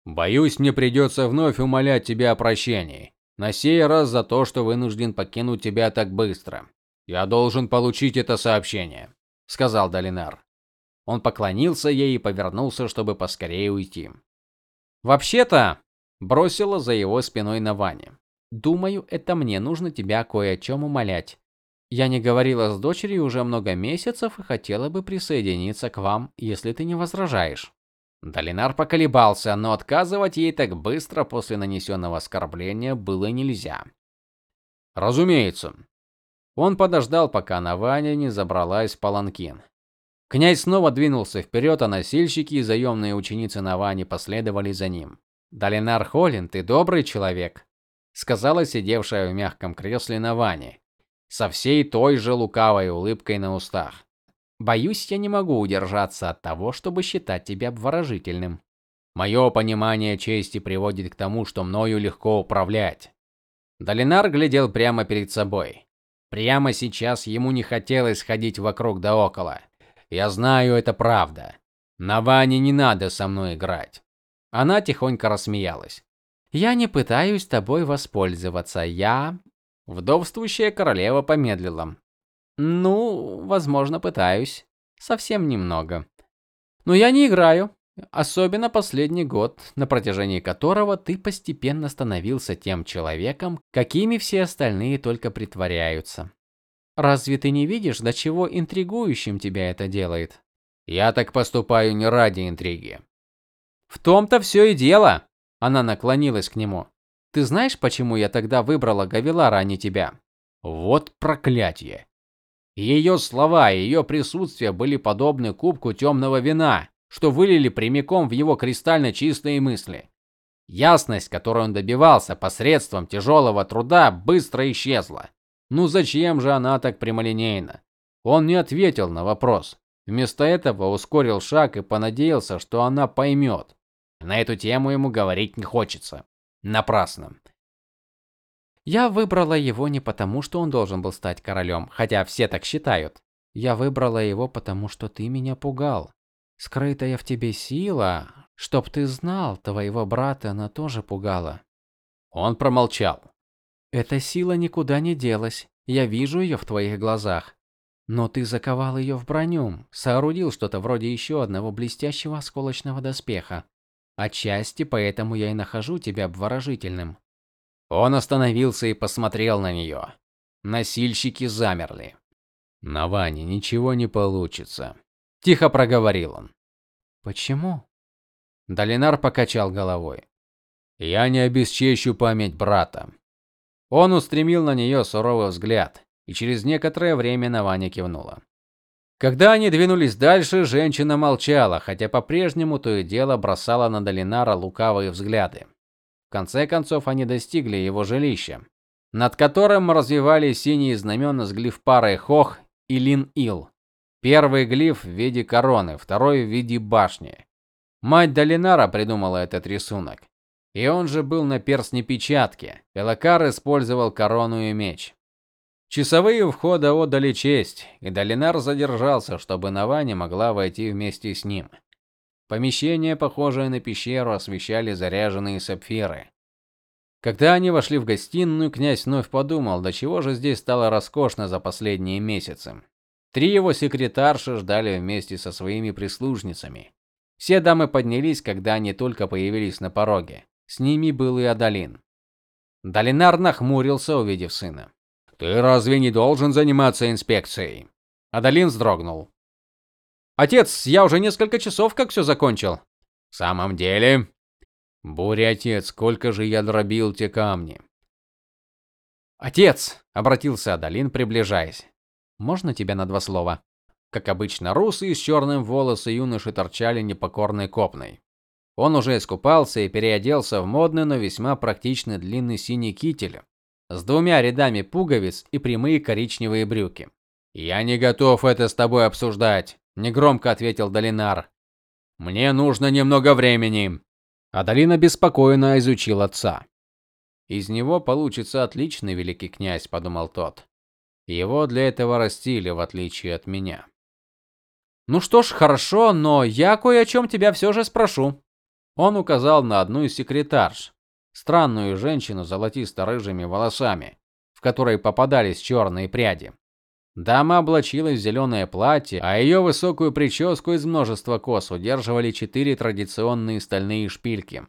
Боюсь, мне придется вновь умолять тебя о прощении. На сей раз за то, что вынужден покинуть тебя так быстро. Я должен получить это сообщение, сказал Долинар. Он поклонился ей и повернулся, чтобы поскорее уйти. Вообще-то, бросила за его спиной на Ване. Думаю, это мне нужно тебя кое о чем умолять. Я не говорила с дочерью уже много месяцев и хотела бы присоединиться к вам, если ты не возражаешь. Долинар поколебался, но отказывать ей так быстро после нанесенного оскорбления было нельзя. Разумеется. Он подождал, пока Наваня не забралась в паланкин. Князь снова двинулся вперед, а носильщики и заемные ученицы Навани последовали за ним. "Долинар Холин, ты добрый человек", сказала сидевшая в мягком кресле Навани, со всей той же лукавой улыбкой на устах. "Боюсь, я не могу удержаться от того, чтобы считать тебя обворожительным. Мое понимание чести приводит к тому, что мною легко управлять". Долинар глядел прямо перед собой. Прямо сейчас ему не хотелось ходить вокруг да около. Я знаю, это правда. На Ване не надо со мной играть. Она тихонько рассмеялась. Я не пытаюсь тобой воспользоваться. Я Вдовствующая королева помедлила. Ну, возможно, пытаюсь. Совсем немного. Но я не играю, особенно последний год, на протяжении которого ты постепенно становился тем человеком, какими все остальные только притворяются. Разве ты не видишь, до чего интригующим тебя это делает? Я так поступаю не ради интриги. В том-то все и дело. Она наклонилась к нему. Ты знаешь, почему я тогда выбрала Гавилара, а не тебя? Вот проклятие. Ее слова и ее присутствие были подобны кубку темного вина, что вылили прямиком в его кристально чистые мысли. Ясность, которой он добивался посредством тяжелого труда, быстро исчезла. Ну зачем же она так прямолинейна? Он не ответил на вопрос. Вместо этого ускорил шаг и понадеялся, что она поймет. На эту тему ему говорить не хочется. Напрасно. Я выбрала его не потому, что он должен был стать королем, хотя все так считают. Я выбрала его потому, что ты меня пугал. Скрытая в тебе сила, чтоб ты знал, твоего брата она тоже пугала. Он промолчал. Эта сила никуда не делась. Я вижу ее в твоих глазах. Но ты заковал ее в броню, соорудил что-то вроде еще одного блестящего осколочного доспеха. Отчасти поэтому я и нахожу тебя обворожительным. Он остановился и посмотрел на нее. Насильщики замерли. На Ване ничего не получится, тихо проговорил он. Почему? Долинар покачал головой. Я не обесчещу память брата. Он устремил на нее суровый взгляд, и через некоторое время Наваня кивнула. Когда они двинулись дальше, женщина молчала, хотя по-прежнему то и дело бросала на Долинара лукавые взгляды. В конце концов они достигли его жилища, над которым развивались синие знамена с глифпарой Хох и Лин-Ил. Первый глиф в виде короны, второй в виде башни. Мать Долинара придумала этот рисунок. И он же был на перстне печатки. Элакар использовал корону и меч. Часовые у входа отдали честь, и Долинар задержался, чтобы Навани могла войти вместе с ним. Помещение, похожее на пещеру, освещали заряженные сапфиры. Когда они вошли в гостиную, князь вновь подумал, до чего же здесь стало роскошно за последние месяцы. Три его секретарши ждали вместе со своими прислужницами. Все дамы поднялись, когда они только появились на пороге. С ними был и Адалин. Долинар нахмурился, увидев сына. Ты разве не должен заниматься инспекцией? Адалин вздрогнул. Отец, я уже несколько часов как все закончил. В самом деле, буря отец, сколько же я дробил те камни. Отец, обратился Адалин, приближаясь. Можно тебя на два слова? Как обычно, русые с черным волосы юноши торчали непокорной копной. Он уже искупался и переоделся в модный, но весьма практичный длинный синий китель с двумя рядами пуговиц и прямые коричневые брюки. "Я не готов это с тобой обсуждать", негромко ответил Долинар. "Мне нужно немного времени". Адалина беспокойно изучил отца. Из него получится отличный великий князь, подумал тот. Его для этого растили, в отличие от меня. Ну что ж, хорошо, но я кое о чем тебя все же спрошу. Он указал на одну из секретарш, странную женщину с золотисто-рыжими волосами, в которой попадались черные пряди. Дама облачилась в зеленое платье, а ее высокую прическу из множества кос удерживали четыре традиционные стальные шпильки.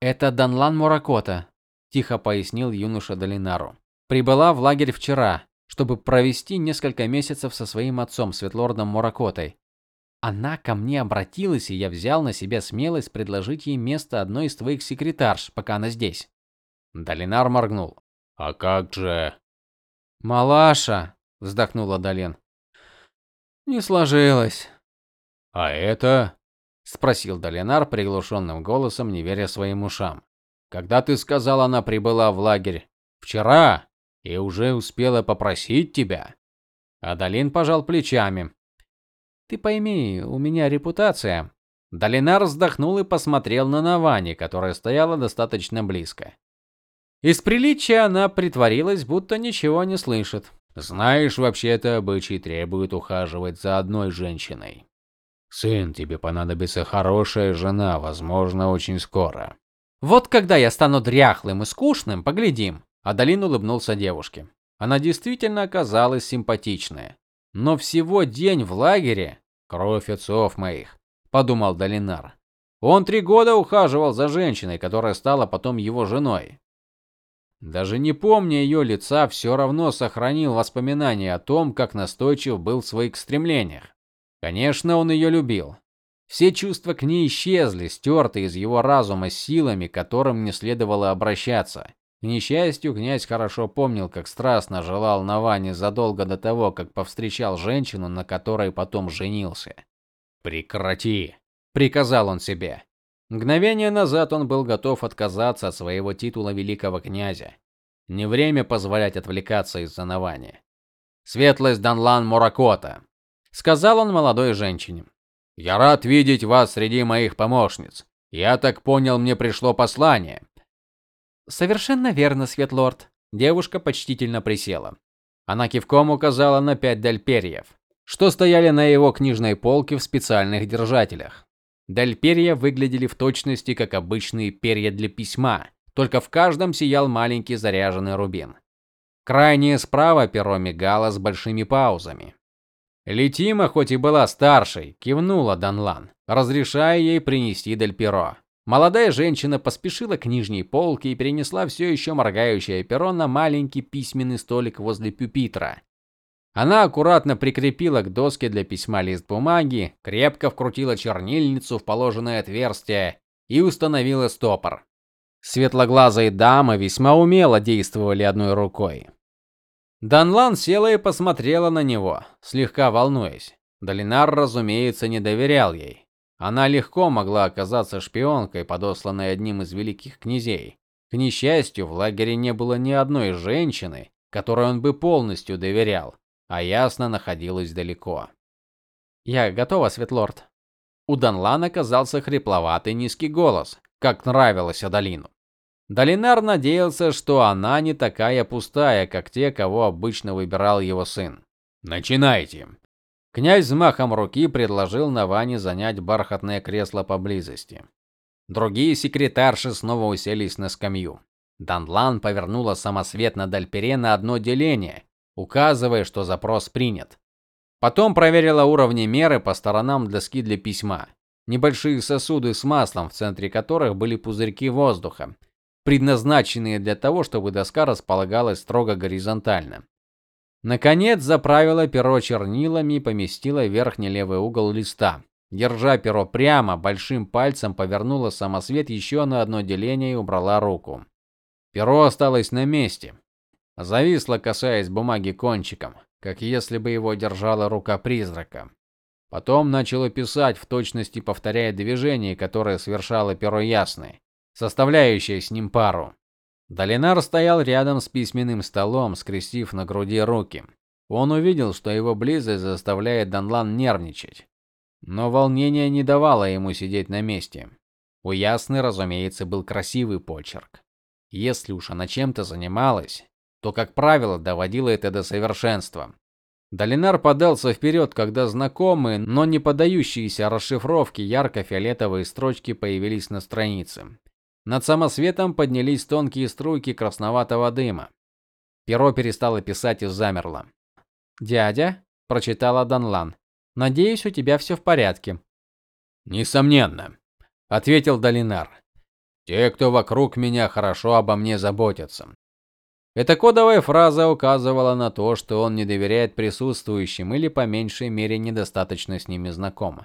Это Данлан Муракота, тихо пояснил юноша Долинару. Прибыла в лагерь вчера, чтобы провести несколько месяцев со своим отцом, Светлордом Муракотой. Она ко мне обратилась, и я взял на себя смелость предложить ей место одной из твоих секретарш, пока она здесь. Долинар моргнул. А как же Малаша, вздохнула Дален. Не сложилось. А это? спросил Даленар приглушенным голосом, не веря своим ушам. Когда ты сказал, она прибыла в лагерь вчера и уже успела попросить тебя? Адалин пожал плечами. Ты пойми, у меня репутация. Далинар вздохнул и посмотрел на Навани, которая стояла достаточно близко. Из приличия она притворилась, будто ничего не слышит. Знаешь, вообще-то обычай требует ухаживать за одной женщиной. Сын, тебе понадобится хорошая жена, возможно, очень скоро. Вот когда я стану дряхлым и скучным, поглядим. Адалин улыбнулся девушке. Она действительно оказалась симпатичная. Но всего день в лагере кровь отцов моих, подумал Долинар. Он три года ухаживал за женщиной, которая стала потом его женой. Даже не помня ее лица, все равно сохранил воспоминания о том, как настойчив был в своих стремлениях. Конечно, он ее любил. Все чувства к ней исчезли, стерты из его разума силами, которым не следовало обращаться. К несчастью, князь хорошо помнил, как страстно желал Навани задолго до того, как повстречал женщину, на которой потом женился. "Прекрати", приказал он себе. Мгновение назад он был готов отказаться от своего титула великого князя. Не время позволять отвлекаться из-за Навани. Светлость Данлан Моракота, сказал он молодой женщине. Я рад видеть вас среди моих помощниц. Я так понял, мне пришло послание. Совершенно верно, Светлорд. Девушка почтительно присела. Она кивком указала на пять дальперьев, что стояли на его книжной полке в специальных держателях. Дальперья выглядели в точности как обычные перья для письма, только в каждом сиял маленький заряженный рубин. Крайнее справа перо мигало с большими паузами. Летима, хоть и была старшей, кивнула Данлан, разрешая ей принести дальперо. Молодая женщина поспешила к нижней полке и перенесла все еще моргающее перо на маленький письменный столик возле пюпитра. Она аккуратно прикрепила к доске для письма лист бумаги, крепко вкрутила чернильницу в положенное отверстие и установила стопор. Светлоглазые дамы весьма умело действовали одной рукой. Данлан села и посмотрела на него, слегка волнуясь. Долинар, разумеется, не доверял ей. Она легко могла оказаться шпионкой, подосланной одним из великих князей. К несчастью, в лагере не было ни одной женщины, которой он бы полностью доверял, а ясно находилась далеко. Я готова, Светлорд. У Данлана оказался хрипловатый низкий голос, как нравилось Адалину. Долинар надеялся, что она не такая пустая, как те, кого обычно выбирал его сын. Начинайте, Князь взмахом руки предложил Наване занять бархатное кресло поблизости. Другие секретарши снова уселись на скамью. Данлан повернула самосвет на Дальпере на одно деление, указывая, что запрос принят. Потом проверила уровни меры по сторонам доски для письма. Небольшие сосуды с маслом, в центре которых были пузырьки воздуха, предназначенные для того, чтобы доска располагалась строго горизонтально. Наконец, заправила перо чернилами и поместила в верхний левый угол листа. Держа перо прямо, большим пальцем повернула самосвет еще на одно деление и убрала руку. Перо осталось на месте. Зависло, касаясь бумаги кончиком, как если бы его держала рука призрака. Потом начало писать, в точности повторяя движение, которое совершало перо ясное, составляющее с ним пару. Долинар стоял рядом с письменным столом, скрестив на груди руки. Он увидел, что его близость заставляет Данлан нервничать, но волнение не давало ему сидеть на месте. У Ясны, разумеется, был красивый почерк. Если уж она чем-то занималась, то, как правило, доводила это до совершенства. Долинар подался вперед, когда знакомые, но не поддающиеся расшифровке ярко-фиолетовые строчки появились на странице. Над самосветом поднялись тонкие струйки красноватого дыма. Перо перестало писать и замерло. "Дядя", прочитала Данлан. "Надеюсь, у тебя все в порядке". "Несомненно", ответил Долинар. "Те, кто вокруг меня, хорошо обо мне заботятся". Эта кодовая фраза указывала на то, что он не доверяет присутствующим или по меньшей мере недостаточно с ними знаком.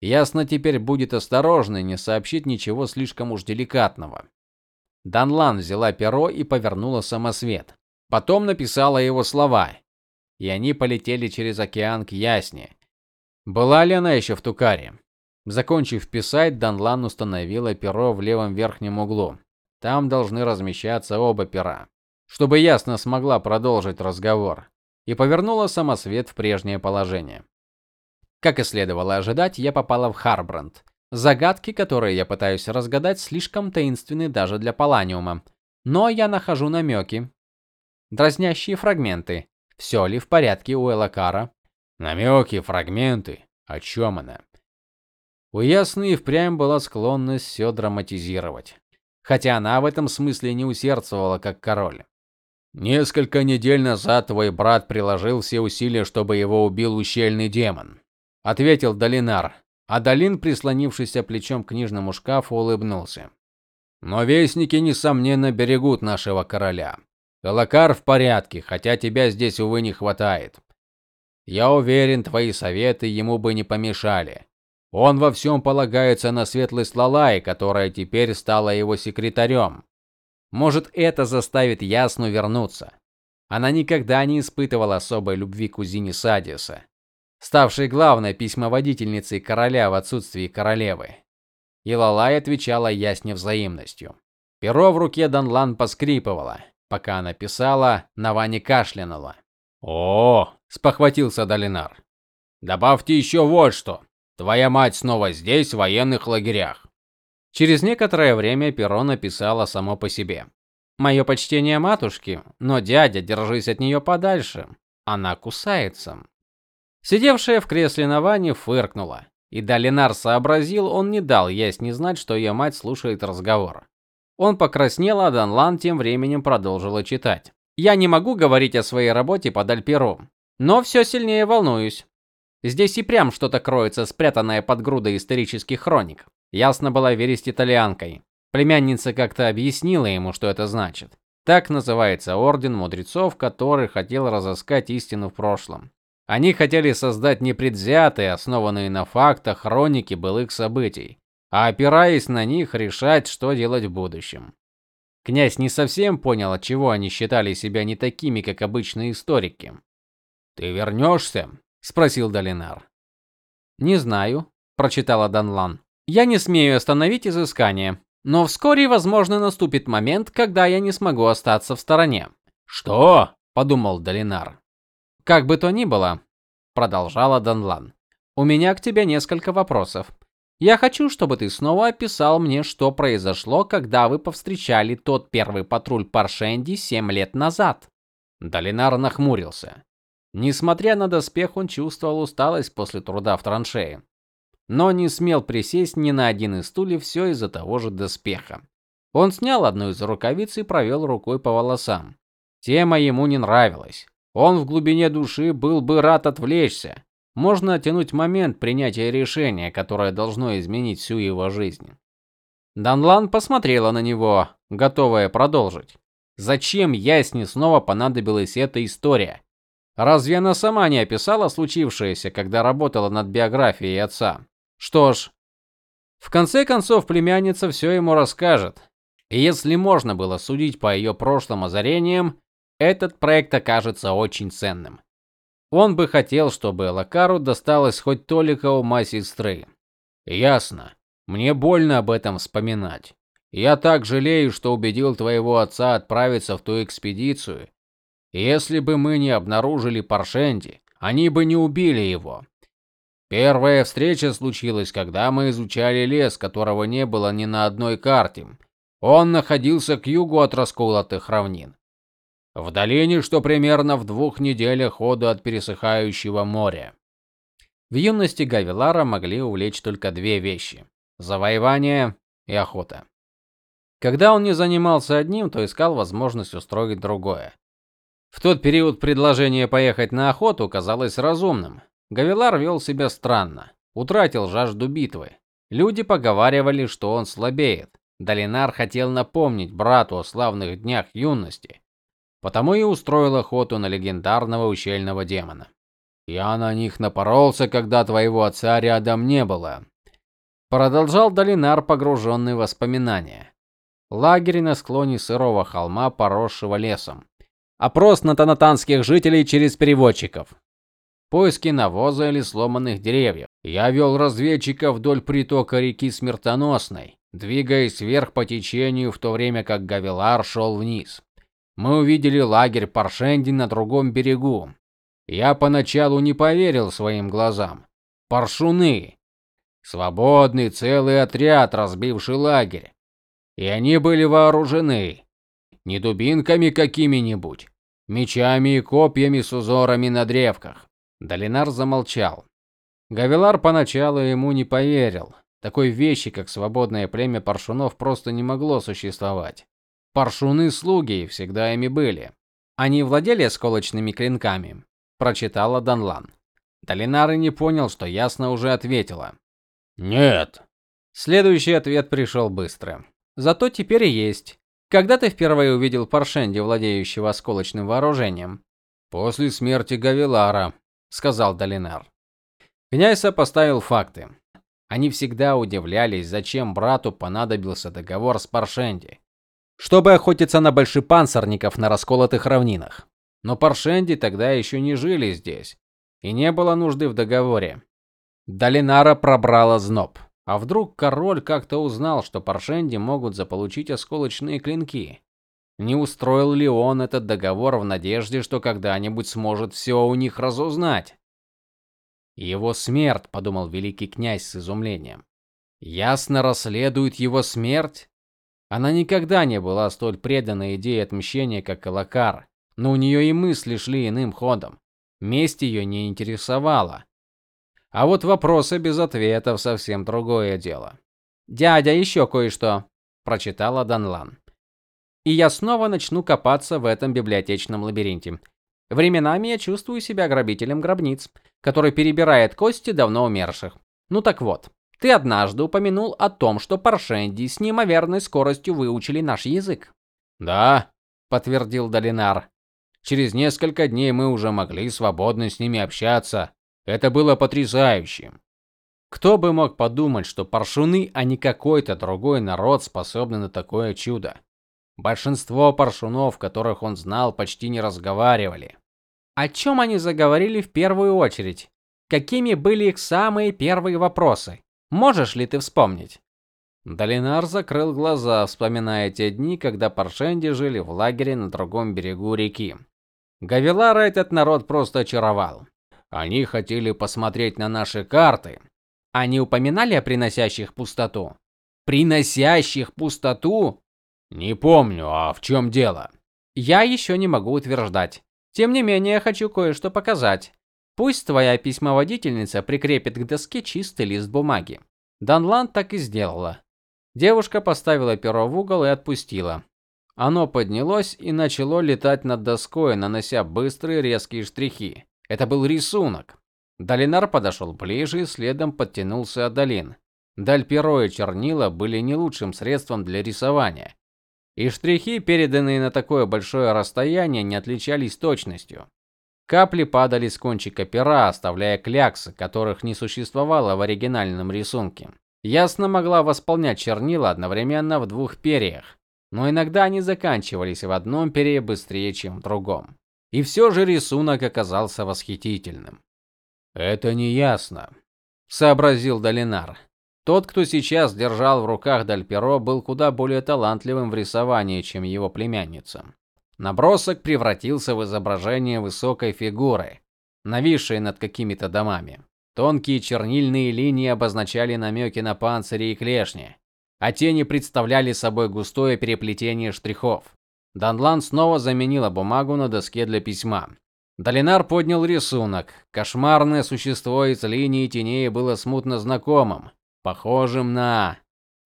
Ясно теперь будет осторожна и не сообщит ничего слишком уж деликатного. Данлан взяла перо и повернула самосвет. Потом написала его слова, и они полетели через океан к Ясне. Была ли она еще в Тукаре? Закончив писать, Данлан установила перо в левом верхнем углу. Там должны размещаться оба пера, чтобы Ясна смогла продолжить разговор, и повернула самосвет в прежнее положение. Как и следовало ожидать, я попала в Харбранд. Загадки, которые я пытаюсь разгадать, слишком таинственны даже для Паланиума. Но я нахожу намеки, дразнящие фрагменты. Все ли в порядке у Элакара? Намеки, фрагменты. О чем она? У Ясны впрямь была склонность все драматизировать, хотя она в этом смысле не усердствовала как король. Несколько недель назад твой брат приложил все усилия, чтобы его убил ущельный демон, ответил Долинар. А Долин, прислонившийся плечом к книжному шкафу, улыбнулся. Но вестники несомненно берегут нашего короля. Элакар в порядке, хотя тебя здесь увы не хватает. Я уверен, твои советы ему бы не помешали. Он во всем полагается на светлость Лалай, которая теперь стала его секретарем. Может, это заставит Ясну вернуться. Она никогда не испытывала особой любви к кузине Садиса, ставшей главной письмоводительницей короля в отсутствии королевы. И Лалай отвечала Ясне взаимностью. Перо в руке Данлан поскрипывало. Пока она писала, Навани кашлянула. "О!" спохватился Долинар. "Добавьте еще вот что. Твоя мать снова здесь, в военных лагерях. Через некоторое время перо написало само по себе. Мое почтение матушке, но дядя, держись от нее подальше. Она кусается. Сидевшая в кресле Навани фыркнула, и Долинар сообразил, он не дал ясь не знать, что ее мать слушает разговор. Он покраснел, а Данлан тем временем продолжила читать. Я не могу говорить о своей работе под Альперу, но все сильнее волнуюсь. Здесь и прям что-то кроется, спрятанное под грудой исторических хроник. Ясно было верить итальянкой. Племянница как-то объяснила ему, что это значит. Так называется орден мудрецов, который хотел разыскать истину в прошлом. Они хотели создать непредвзятые, основанные на фактах хроники былых событий, а опираясь на них, решать, что делать в будущем. Князь не совсем понял, от чего они считали себя не такими, как обычные историки. Ты вернешься?» спросил Долинар. Не знаю, прочитала Данлан. Я не смею остановить изыскание, но вскоре, возможно, наступит момент, когда я не смогу остаться в стороне. Что? подумал Долинар. Как бы то ни было, продолжала Данлан. У меня к тебе несколько вопросов. Я хочу, чтобы ты снова описал мне, что произошло, когда вы повстречали тот первый патруль Паршенди семь лет назад. Долинар нахмурился. Несмотря на доспех, он чувствовал усталость после труда в траншее, но не смел присесть ни на один из стульев все из-за того же доспеха. Он снял одну из рукавиц и провел рукой по волосам. Тема ему не нравилась. Он в глубине души был бы рад отвлечься. Можно оттянуть момент принятия решения, которое должно изменить всю его жизнь. Данлан посмотрела на него, готовая продолжить. Зачем Ясне снова понадобилась эта история? Разве она сама не описала случившееся, когда работала над биографией отца? Что ж, в конце концов племянница все ему расскажет. И если можно было судить по ее прошлым озарениям, этот проект окажется очень ценным. Он бы хотел, чтобы Лакару досталось хоть толика ума сестры. Ясно. Мне больно об этом вспоминать. Я так жалею, что убедил твоего отца отправиться в ту экспедицию если бы мы не обнаружили Паршенди, они бы не убили его. Первая встреча случилась, когда мы изучали лес, которого не было ни на одной карте. Он находился к югу от расколотых равнин. В долине, что примерно в двух неделях ходу от пересыхающего моря. В юности Гавилара могли увлечь только две вещи: завоевание и охота. Когда он не занимался одним, то искал возможность устроить другое. В тот период предложение поехать на охоту казалось разумным. Гавилар вел себя странно, утратил жажду битвы. Люди поговаривали, что он слабеет. Долинар хотел напомнить брату о славных днях юности, потому и устроил охоту на легендарного ущельного демона. Я на них напоролся, когда твоего отца рядом не было, продолжал Долинар, погруженный в воспоминания. Лагерь на склоне сырого холма, поросшего лесом. Опрос натанатанских жителей через переводчиков. Поиски навоза или сломанных деревьев. Я вел разведчика вдоль притока реки Смертоносной, двигаясь вверх по течению, в то время как Гавилар шел вниз. Мы увидели лагерь Паршенди на другом берегу. Я поначалу не поверил своим глазам. Паршуны. Свободный целый отряд, разбивший лагерь. И они были вооружены не дубинками какими-нибудь, мечами и копьями с узорами на древках. Долинар замолчал. Гавилар поначалу ему не поверил. Такой вещи, как свободное племя паршунов, просто не могло существовать. Паршуны слуги всегда ими были. Они владели осколочными клинками, прочитала Данлан. Долинар и не понял, что ясно уже ответила. Нет. Следующий ответ пришел быстро. Зато теперь и есть. Когда ты впервые увидел Паршенди, владеющего осколочным вооружением? После смерти Гавилара, сказал Долинар. Князь поставил факты. Они всегда удивлялись, зачем брату понадобился договор с Паршенди, чтобы охотиться на большепанцирников на расколотых равнинах. Но Паршенди тогда еще не жили здесь, и не было нужды в договоре. Долинара пробрала зноб. А вдруг король как-то узнал, что Паршенди могут заполучить осколочные клинки? Не устроил ли он этот договор в надежде, что когда-нибудь сможет все у них разузнать? Его смерть, подумал великий князь с изумлением. Ясно расследует его смерть? Она никогда не была столь предана идее отмщения, как Элакар, но у нее и мысли шли иным ходом. Месть ее не интересовала. А вот вопросы без ответов совсем другое дело. Дядя, еще кое-что, прочитала Данлан. И я снова начну копаться в этом библиотечном лабиринте. Временами я чувствую себя грабителем гробниц, который перебирает кости давно умерших. Ну так вот, ты однажды упомянул о том, что паршенди с неимоверной скоростью выучили наш язык. Да, подтвердил Долинар. Через несколько дней мы уже могли свободно с ними общаться. Это было потрясающе. Кто бы мог подумать, что паршуны, а не какой-то другой народ способны на такое чудо. Большинство паршунов, которых он знал, почти не разговаривали. О чем они заговорили в первую очередь? Какими были их самые первые вопросы? Можешь ли ты вспомнить? Долинар закрыл глаза, вспоминая те дни, когда паршенди жили в лагере на другом берегу реки. Гавилара этот народ просто очаровал. Они хотели посмотреть на наши карты. Они упоминали о приносящих пустоту. Приносящих пустоту? Не помню, а в чем дело? Я еще не могу утверждать. Тем не менее, хочу кое-что показать. Пусть твоя письмоводительница прикрепит к доске чистый лист бумаги. Данлан так и сделала. Девушка поставила перо в угол и отпустила. Оно поднялось и начало летать над доской, нанося быстрые резкие штрихи. Это был рисунок. Долинар подошел ближе и следом подтянулся Адалин. Дальперо и чернила были не лучшим средством для рисования. И штрихи, переданные на такое большое расстояние, не отличались точностью. Капли падали с кончика пера, оставляя кляксы, которых не существовало в оригинальном рисунке. Ясно могла восполнять чернила одновременно в двух перьях, но иногда они заканчивались в одном перье быстрее, чем в другом. И все же рисунок оказался восхитительным. Это не ясно, сообразил Долинар. Тот, кто сейчас держал в руках Дальперо, был куда более талантливым в рисовании, чем его племянница. Набросок превратился в изображение высокой фигуры, нависшей над какими-то домами. Тонкие чернильные линии обозначали намеки на панцири и клешни, а тени представляли собой густое переплетение штрихов. Данлан снова заменила бумагу на доске для письма. Долинар поднял рисунок. Кошмарное существо из линии теней было смутно знакомым, похожим на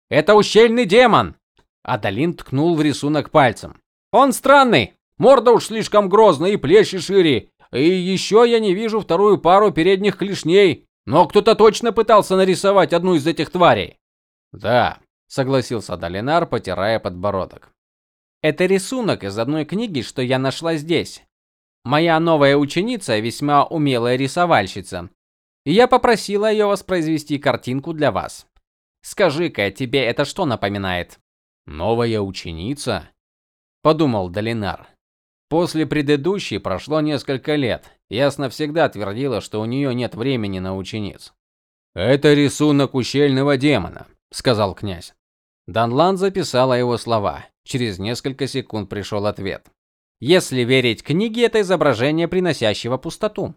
Это ущельный демон. Адалин ткнул в рисунок пальцем. Он странный. Морда уж слишком грозная и плечи шире. И еще я не вижу вторую пару передних клешней. Но кто-то точно пытался нарисовать одну из этих тварей. Да, согласился Долинар, потирая подбородок. Это рисунок из одной книги, что я нашла здесь. Моя новая ученица весьма умелая рисовальщица. И я попросила ее воспроизвести картинку для вас. Скажи-ка, тебе это что напоминает? Новая ученица? Подумал Долинар. После предыдущей прошло несколько лет. Ясно всегда твердила, что у нее нет времени на учениц. Это рисунок ущельного демона, сказал князь. Данлан записала его слова. Через несколько секунд пришел ответ. Если верить книге, это изображение приносящего пустоту.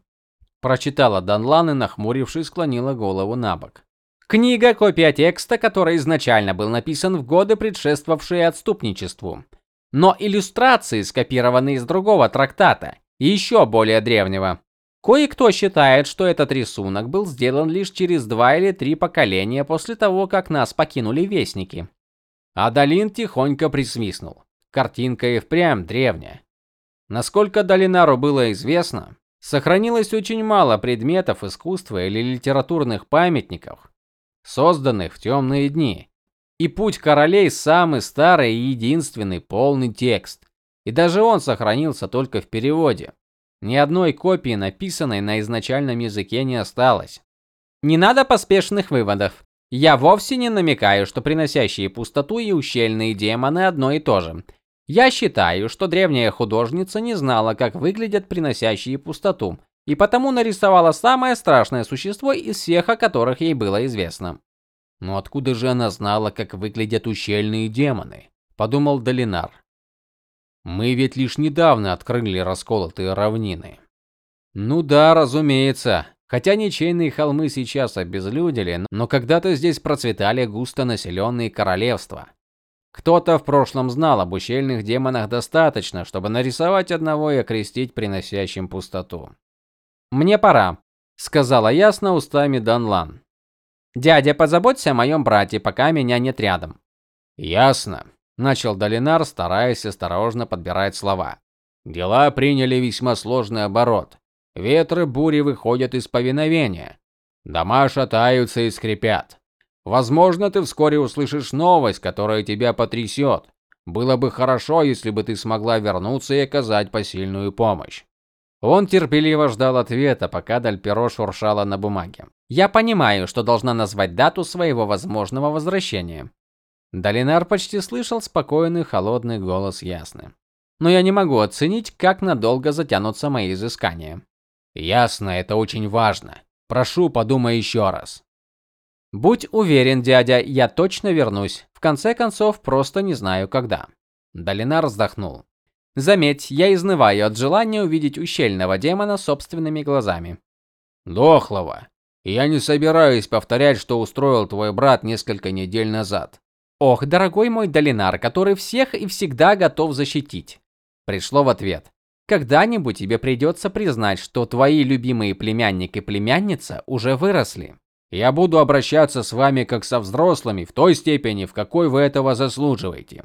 Прочитала Данлан и, нахмурившись, склонила голову набок. Книга копия текста, который изначально был написан в годы, предшествовавшие отступничеству. Но иллюстрации скопированы из другого трактата, еще более древнего. Кое-кто считает, что этот рисунок был сделан лишь через два или три поколения после того, как нас покинули вестники. Адалин тихонько присвистнул. Картинка и впрямь древняя. Насколько Долинару было известно, сохранилось очень мало предметов искусства или литературных памятников, созданных в темные дни. И путь королей самый старый и единственный полный текст. И даже он сохранился только в переводе. Ни одной копии, написанной на изначальном языке, не осталось. Не надо поспешных выводов. Я вовсе не намекаю, что приносящие пустоту и ущельные демоны одно и то же. Я считаю, что древняя художница не знала, как выглядят приносящие пустоту, и потому нарисовала самое страшное существо из всех, о которых ей было известно. Но откуда же она знала, как выглядят ущельные демоны? подумал Долинар. Мы ведь лишь недавно открыли расколотые равнины. Ну да, разумеется. Хотя ничейные холмы сейчас обезлюдили, но когда-то здесь процветали густонаселенные королевства. Кто-то в прошлом знал об ущельных демонах достаточно, чтобы нарисовать одного и окрестить приносящим пустоту. Мне пора, сказала ясно устами Данлан. Дядя, позаботься о моем брате, пока меня нет рядом. Ясно, начал Долинар, стараясь осторожно подбирать слова. Дела приняли весьма сложный оборот. Ветры бури выходят из повиновения. Дома шатаются и скрипят. Возможно, ты вскоре услышишь новость, которая тебя потрясет. Было бы хорошо, если бы ты смогла вернуться и оказать посильную помощь. Он терпеливо ждал ответа, пока Дальперо шуршала на бумаге. Я понимаю, что должна назвать дату своего возможного возвращения. Долинар почти слышал спокойный, холодный голос Ясны. Но я не могу оценить, как надолго затянутся мои изыскания. Ясно, это очень важно. Прошу, подумай еще раз. Будь уверен, дядя, я точно вернусь. В конце концов, просто не знаю когда. Долинар вздохнул. Заметь, я изнываю от желания увидеть ущельного демона собственными глазами. Дохлого. Я не собираюсь повторять, что устроил твой брат несколько недель назад. Ох, дорогой мой Долинар, который всех и всегда готов защитить. Пришло в ответ. Когда-нибудь тебе придется признать, что твои любимые племянник и племянница уже выросли. Я буду обращаться с вами как со взрослыми в той степени, в какой вы этого заслуживаете.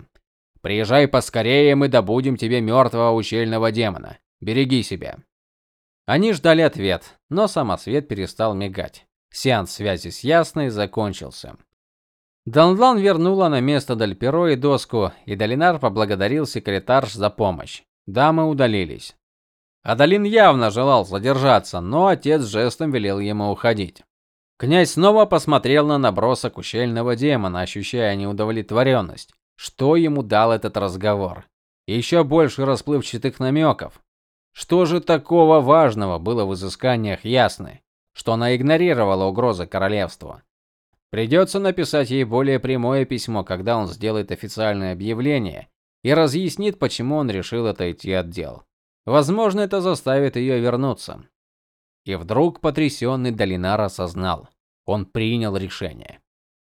Приезжай поскорее, мы добудем тебе мертвого ущельного демона. Береги себя. Они ждали ответ, но самосвет перестал мигать. Сеанс связи с Ясной закончился. Данлан вернула на место Дальперо и доску, и Долинар поблагодарил секретарш за помощь. Дамы удалились. Адалин явно желал задержаться, но отец жестом велел ему уходить. Князь снова посмотрел на набросок ущельного демона, ощущая неудовлетворенность. Что ему дал этот разговор? Еще больше расплывчатых намеков. Что же такого важного было в изысканиях Ясны, что она игнорировала угрозы королевства? Придется написать ей более прямое письмо, когда он сделает официальное объявление и разъяснит, почему он решил отойти от дел. Возможно, это заставит ее вернуться. И вдруг потрясенный Долинар осознал, он принял решение.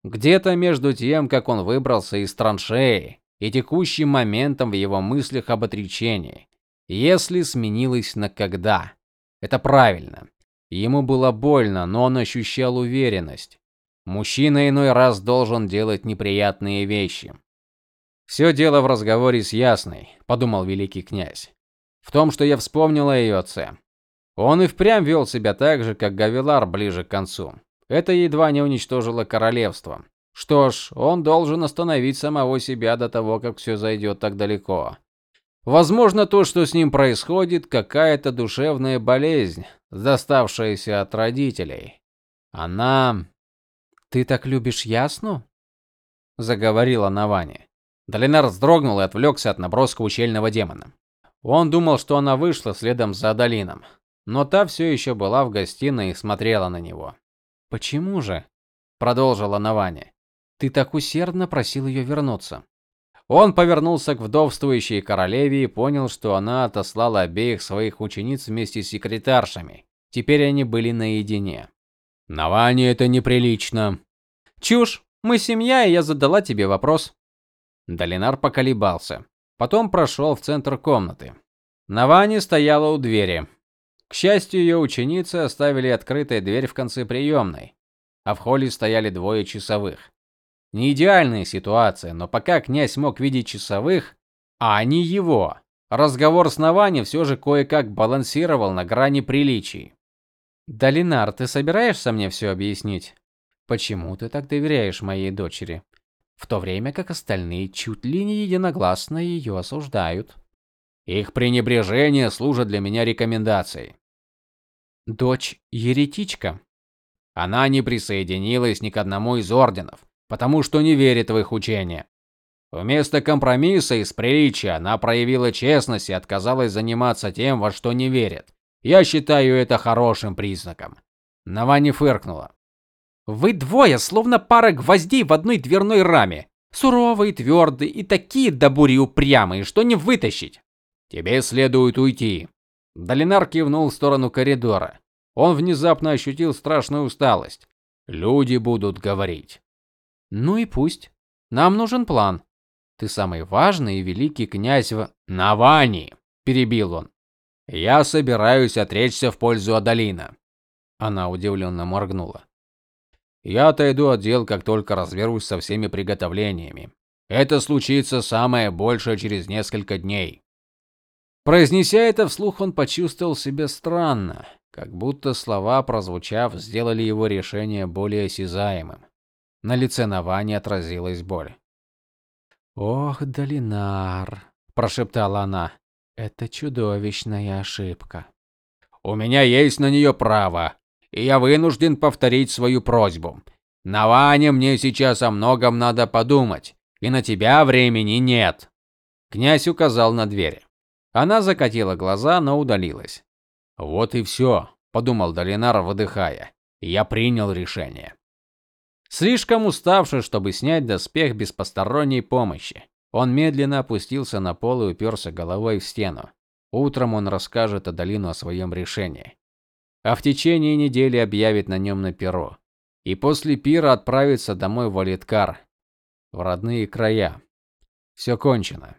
Где-то между тем, как он выбрался из траншеи, и текущим моментом в его мыслях об отречении, если сменилось на когда. Это правильно. Ему было больно, но он ощущал уверенность. Мужчина иной раз должен делать неприятные вещи. «Все дело в разговоре с Ясной, подумал великий князь. В том, что я вспомнил о ее отце. Он и впрямь вел себя так же, как Гавилар ближе к концу. Это едва не уничтожило королевство. Что ж, он должен остановить самого себя до того, как все зайдет так далеко. Возможно, то, что с ним происходит, какая-то душевная болезнь, доставшаяся от родителей. Она Ты так любишь Ясну? заговорила Навани. Долинар вздрогнул и отвлекся от наброска ущельного демона. Он думал, что она вышла следом за Адалином, но та все еще была в гостиной и смотрела на него. "Почему же?" продолжила Навани. "Ты так усердно просил ее вернуться". Он повернулся к вдовствующей королеве и понял, что она отослала обеих своих учениц вместе с секретаршами. Теперь они были наедине. "Навани, это неприлично". "Чушь. Мы семья, и я задала тебе вопрос". Долинар поколебался. Потом прошел в центр комнаты. Навани стояла у двери. К счастью, ее ученицы оставили открытой дверь в конце приемной, а в холле стояли двое часовых. Не идеальная ситуация, но пока князь мог видеть часовых, а не его, разговор с Навани все же кое-как балансировал на грани приличий. Долинар, ты собираешься мне все объяснить? Почему ты так доверяешь моей дочери, в то время как остальные чуть ли не единогласно ее осуждают? Их пренебрежение служит для меня рекомендацией. Дочь еретичка. Она не присоединилась ни к одному из орденов, потому что не верит в их учение. Вместо компромисса из приличия она проявила честность и отказалась заниматься тем, во что не верит. Я считаю это хорошим признаком. Навани фыркнула. Вы двое словно пара гвоздей в одной дверной раме. Суровые, твердые и такие до бури упрямые, что не вытащить. Тебе следует уйти. Долинар кивнул в сторону коридора. Он внезапно ощутил страшную усталость. Люди будут говорить. Ну и пусть. Нам нужен план. Ты самый важный и великий князь в Навани, перебил он. Я собираюсь отречься в пользу Адалина. Она удивленно моргнула. Я отойду от дел, как только разберусь со всеми приготовлениями. Это случится самое большее через несколько дней. Произнеся это вслух, он почувствовал себя странно, как будто слова, прозвучав, сделали его решение более осязаемым. На лице Навани отразилась боль. "Ох, Долинар", прошептала она. "Это чудовищная ошибка. У меня есть на нее право, и я вынужден повторить свою просьбу. Наваня, мне сейчас о многом надо подумать, и на тебя времени нет". Князь указал на дверь. Она закатила глаза, но удалилась. Вот и все», – подумал Долинар, выдыхая. Я принял решение. Слишком уставший, чтобы снять доспех без посторонней помощи, он медленно опустился на пол и уперся головой в стену. Утром он расскажет Адалину о своем решении, а в течение недели объявит на нем на перо. И после пира отправится домой в Алиткар, в родные края. Все кончено.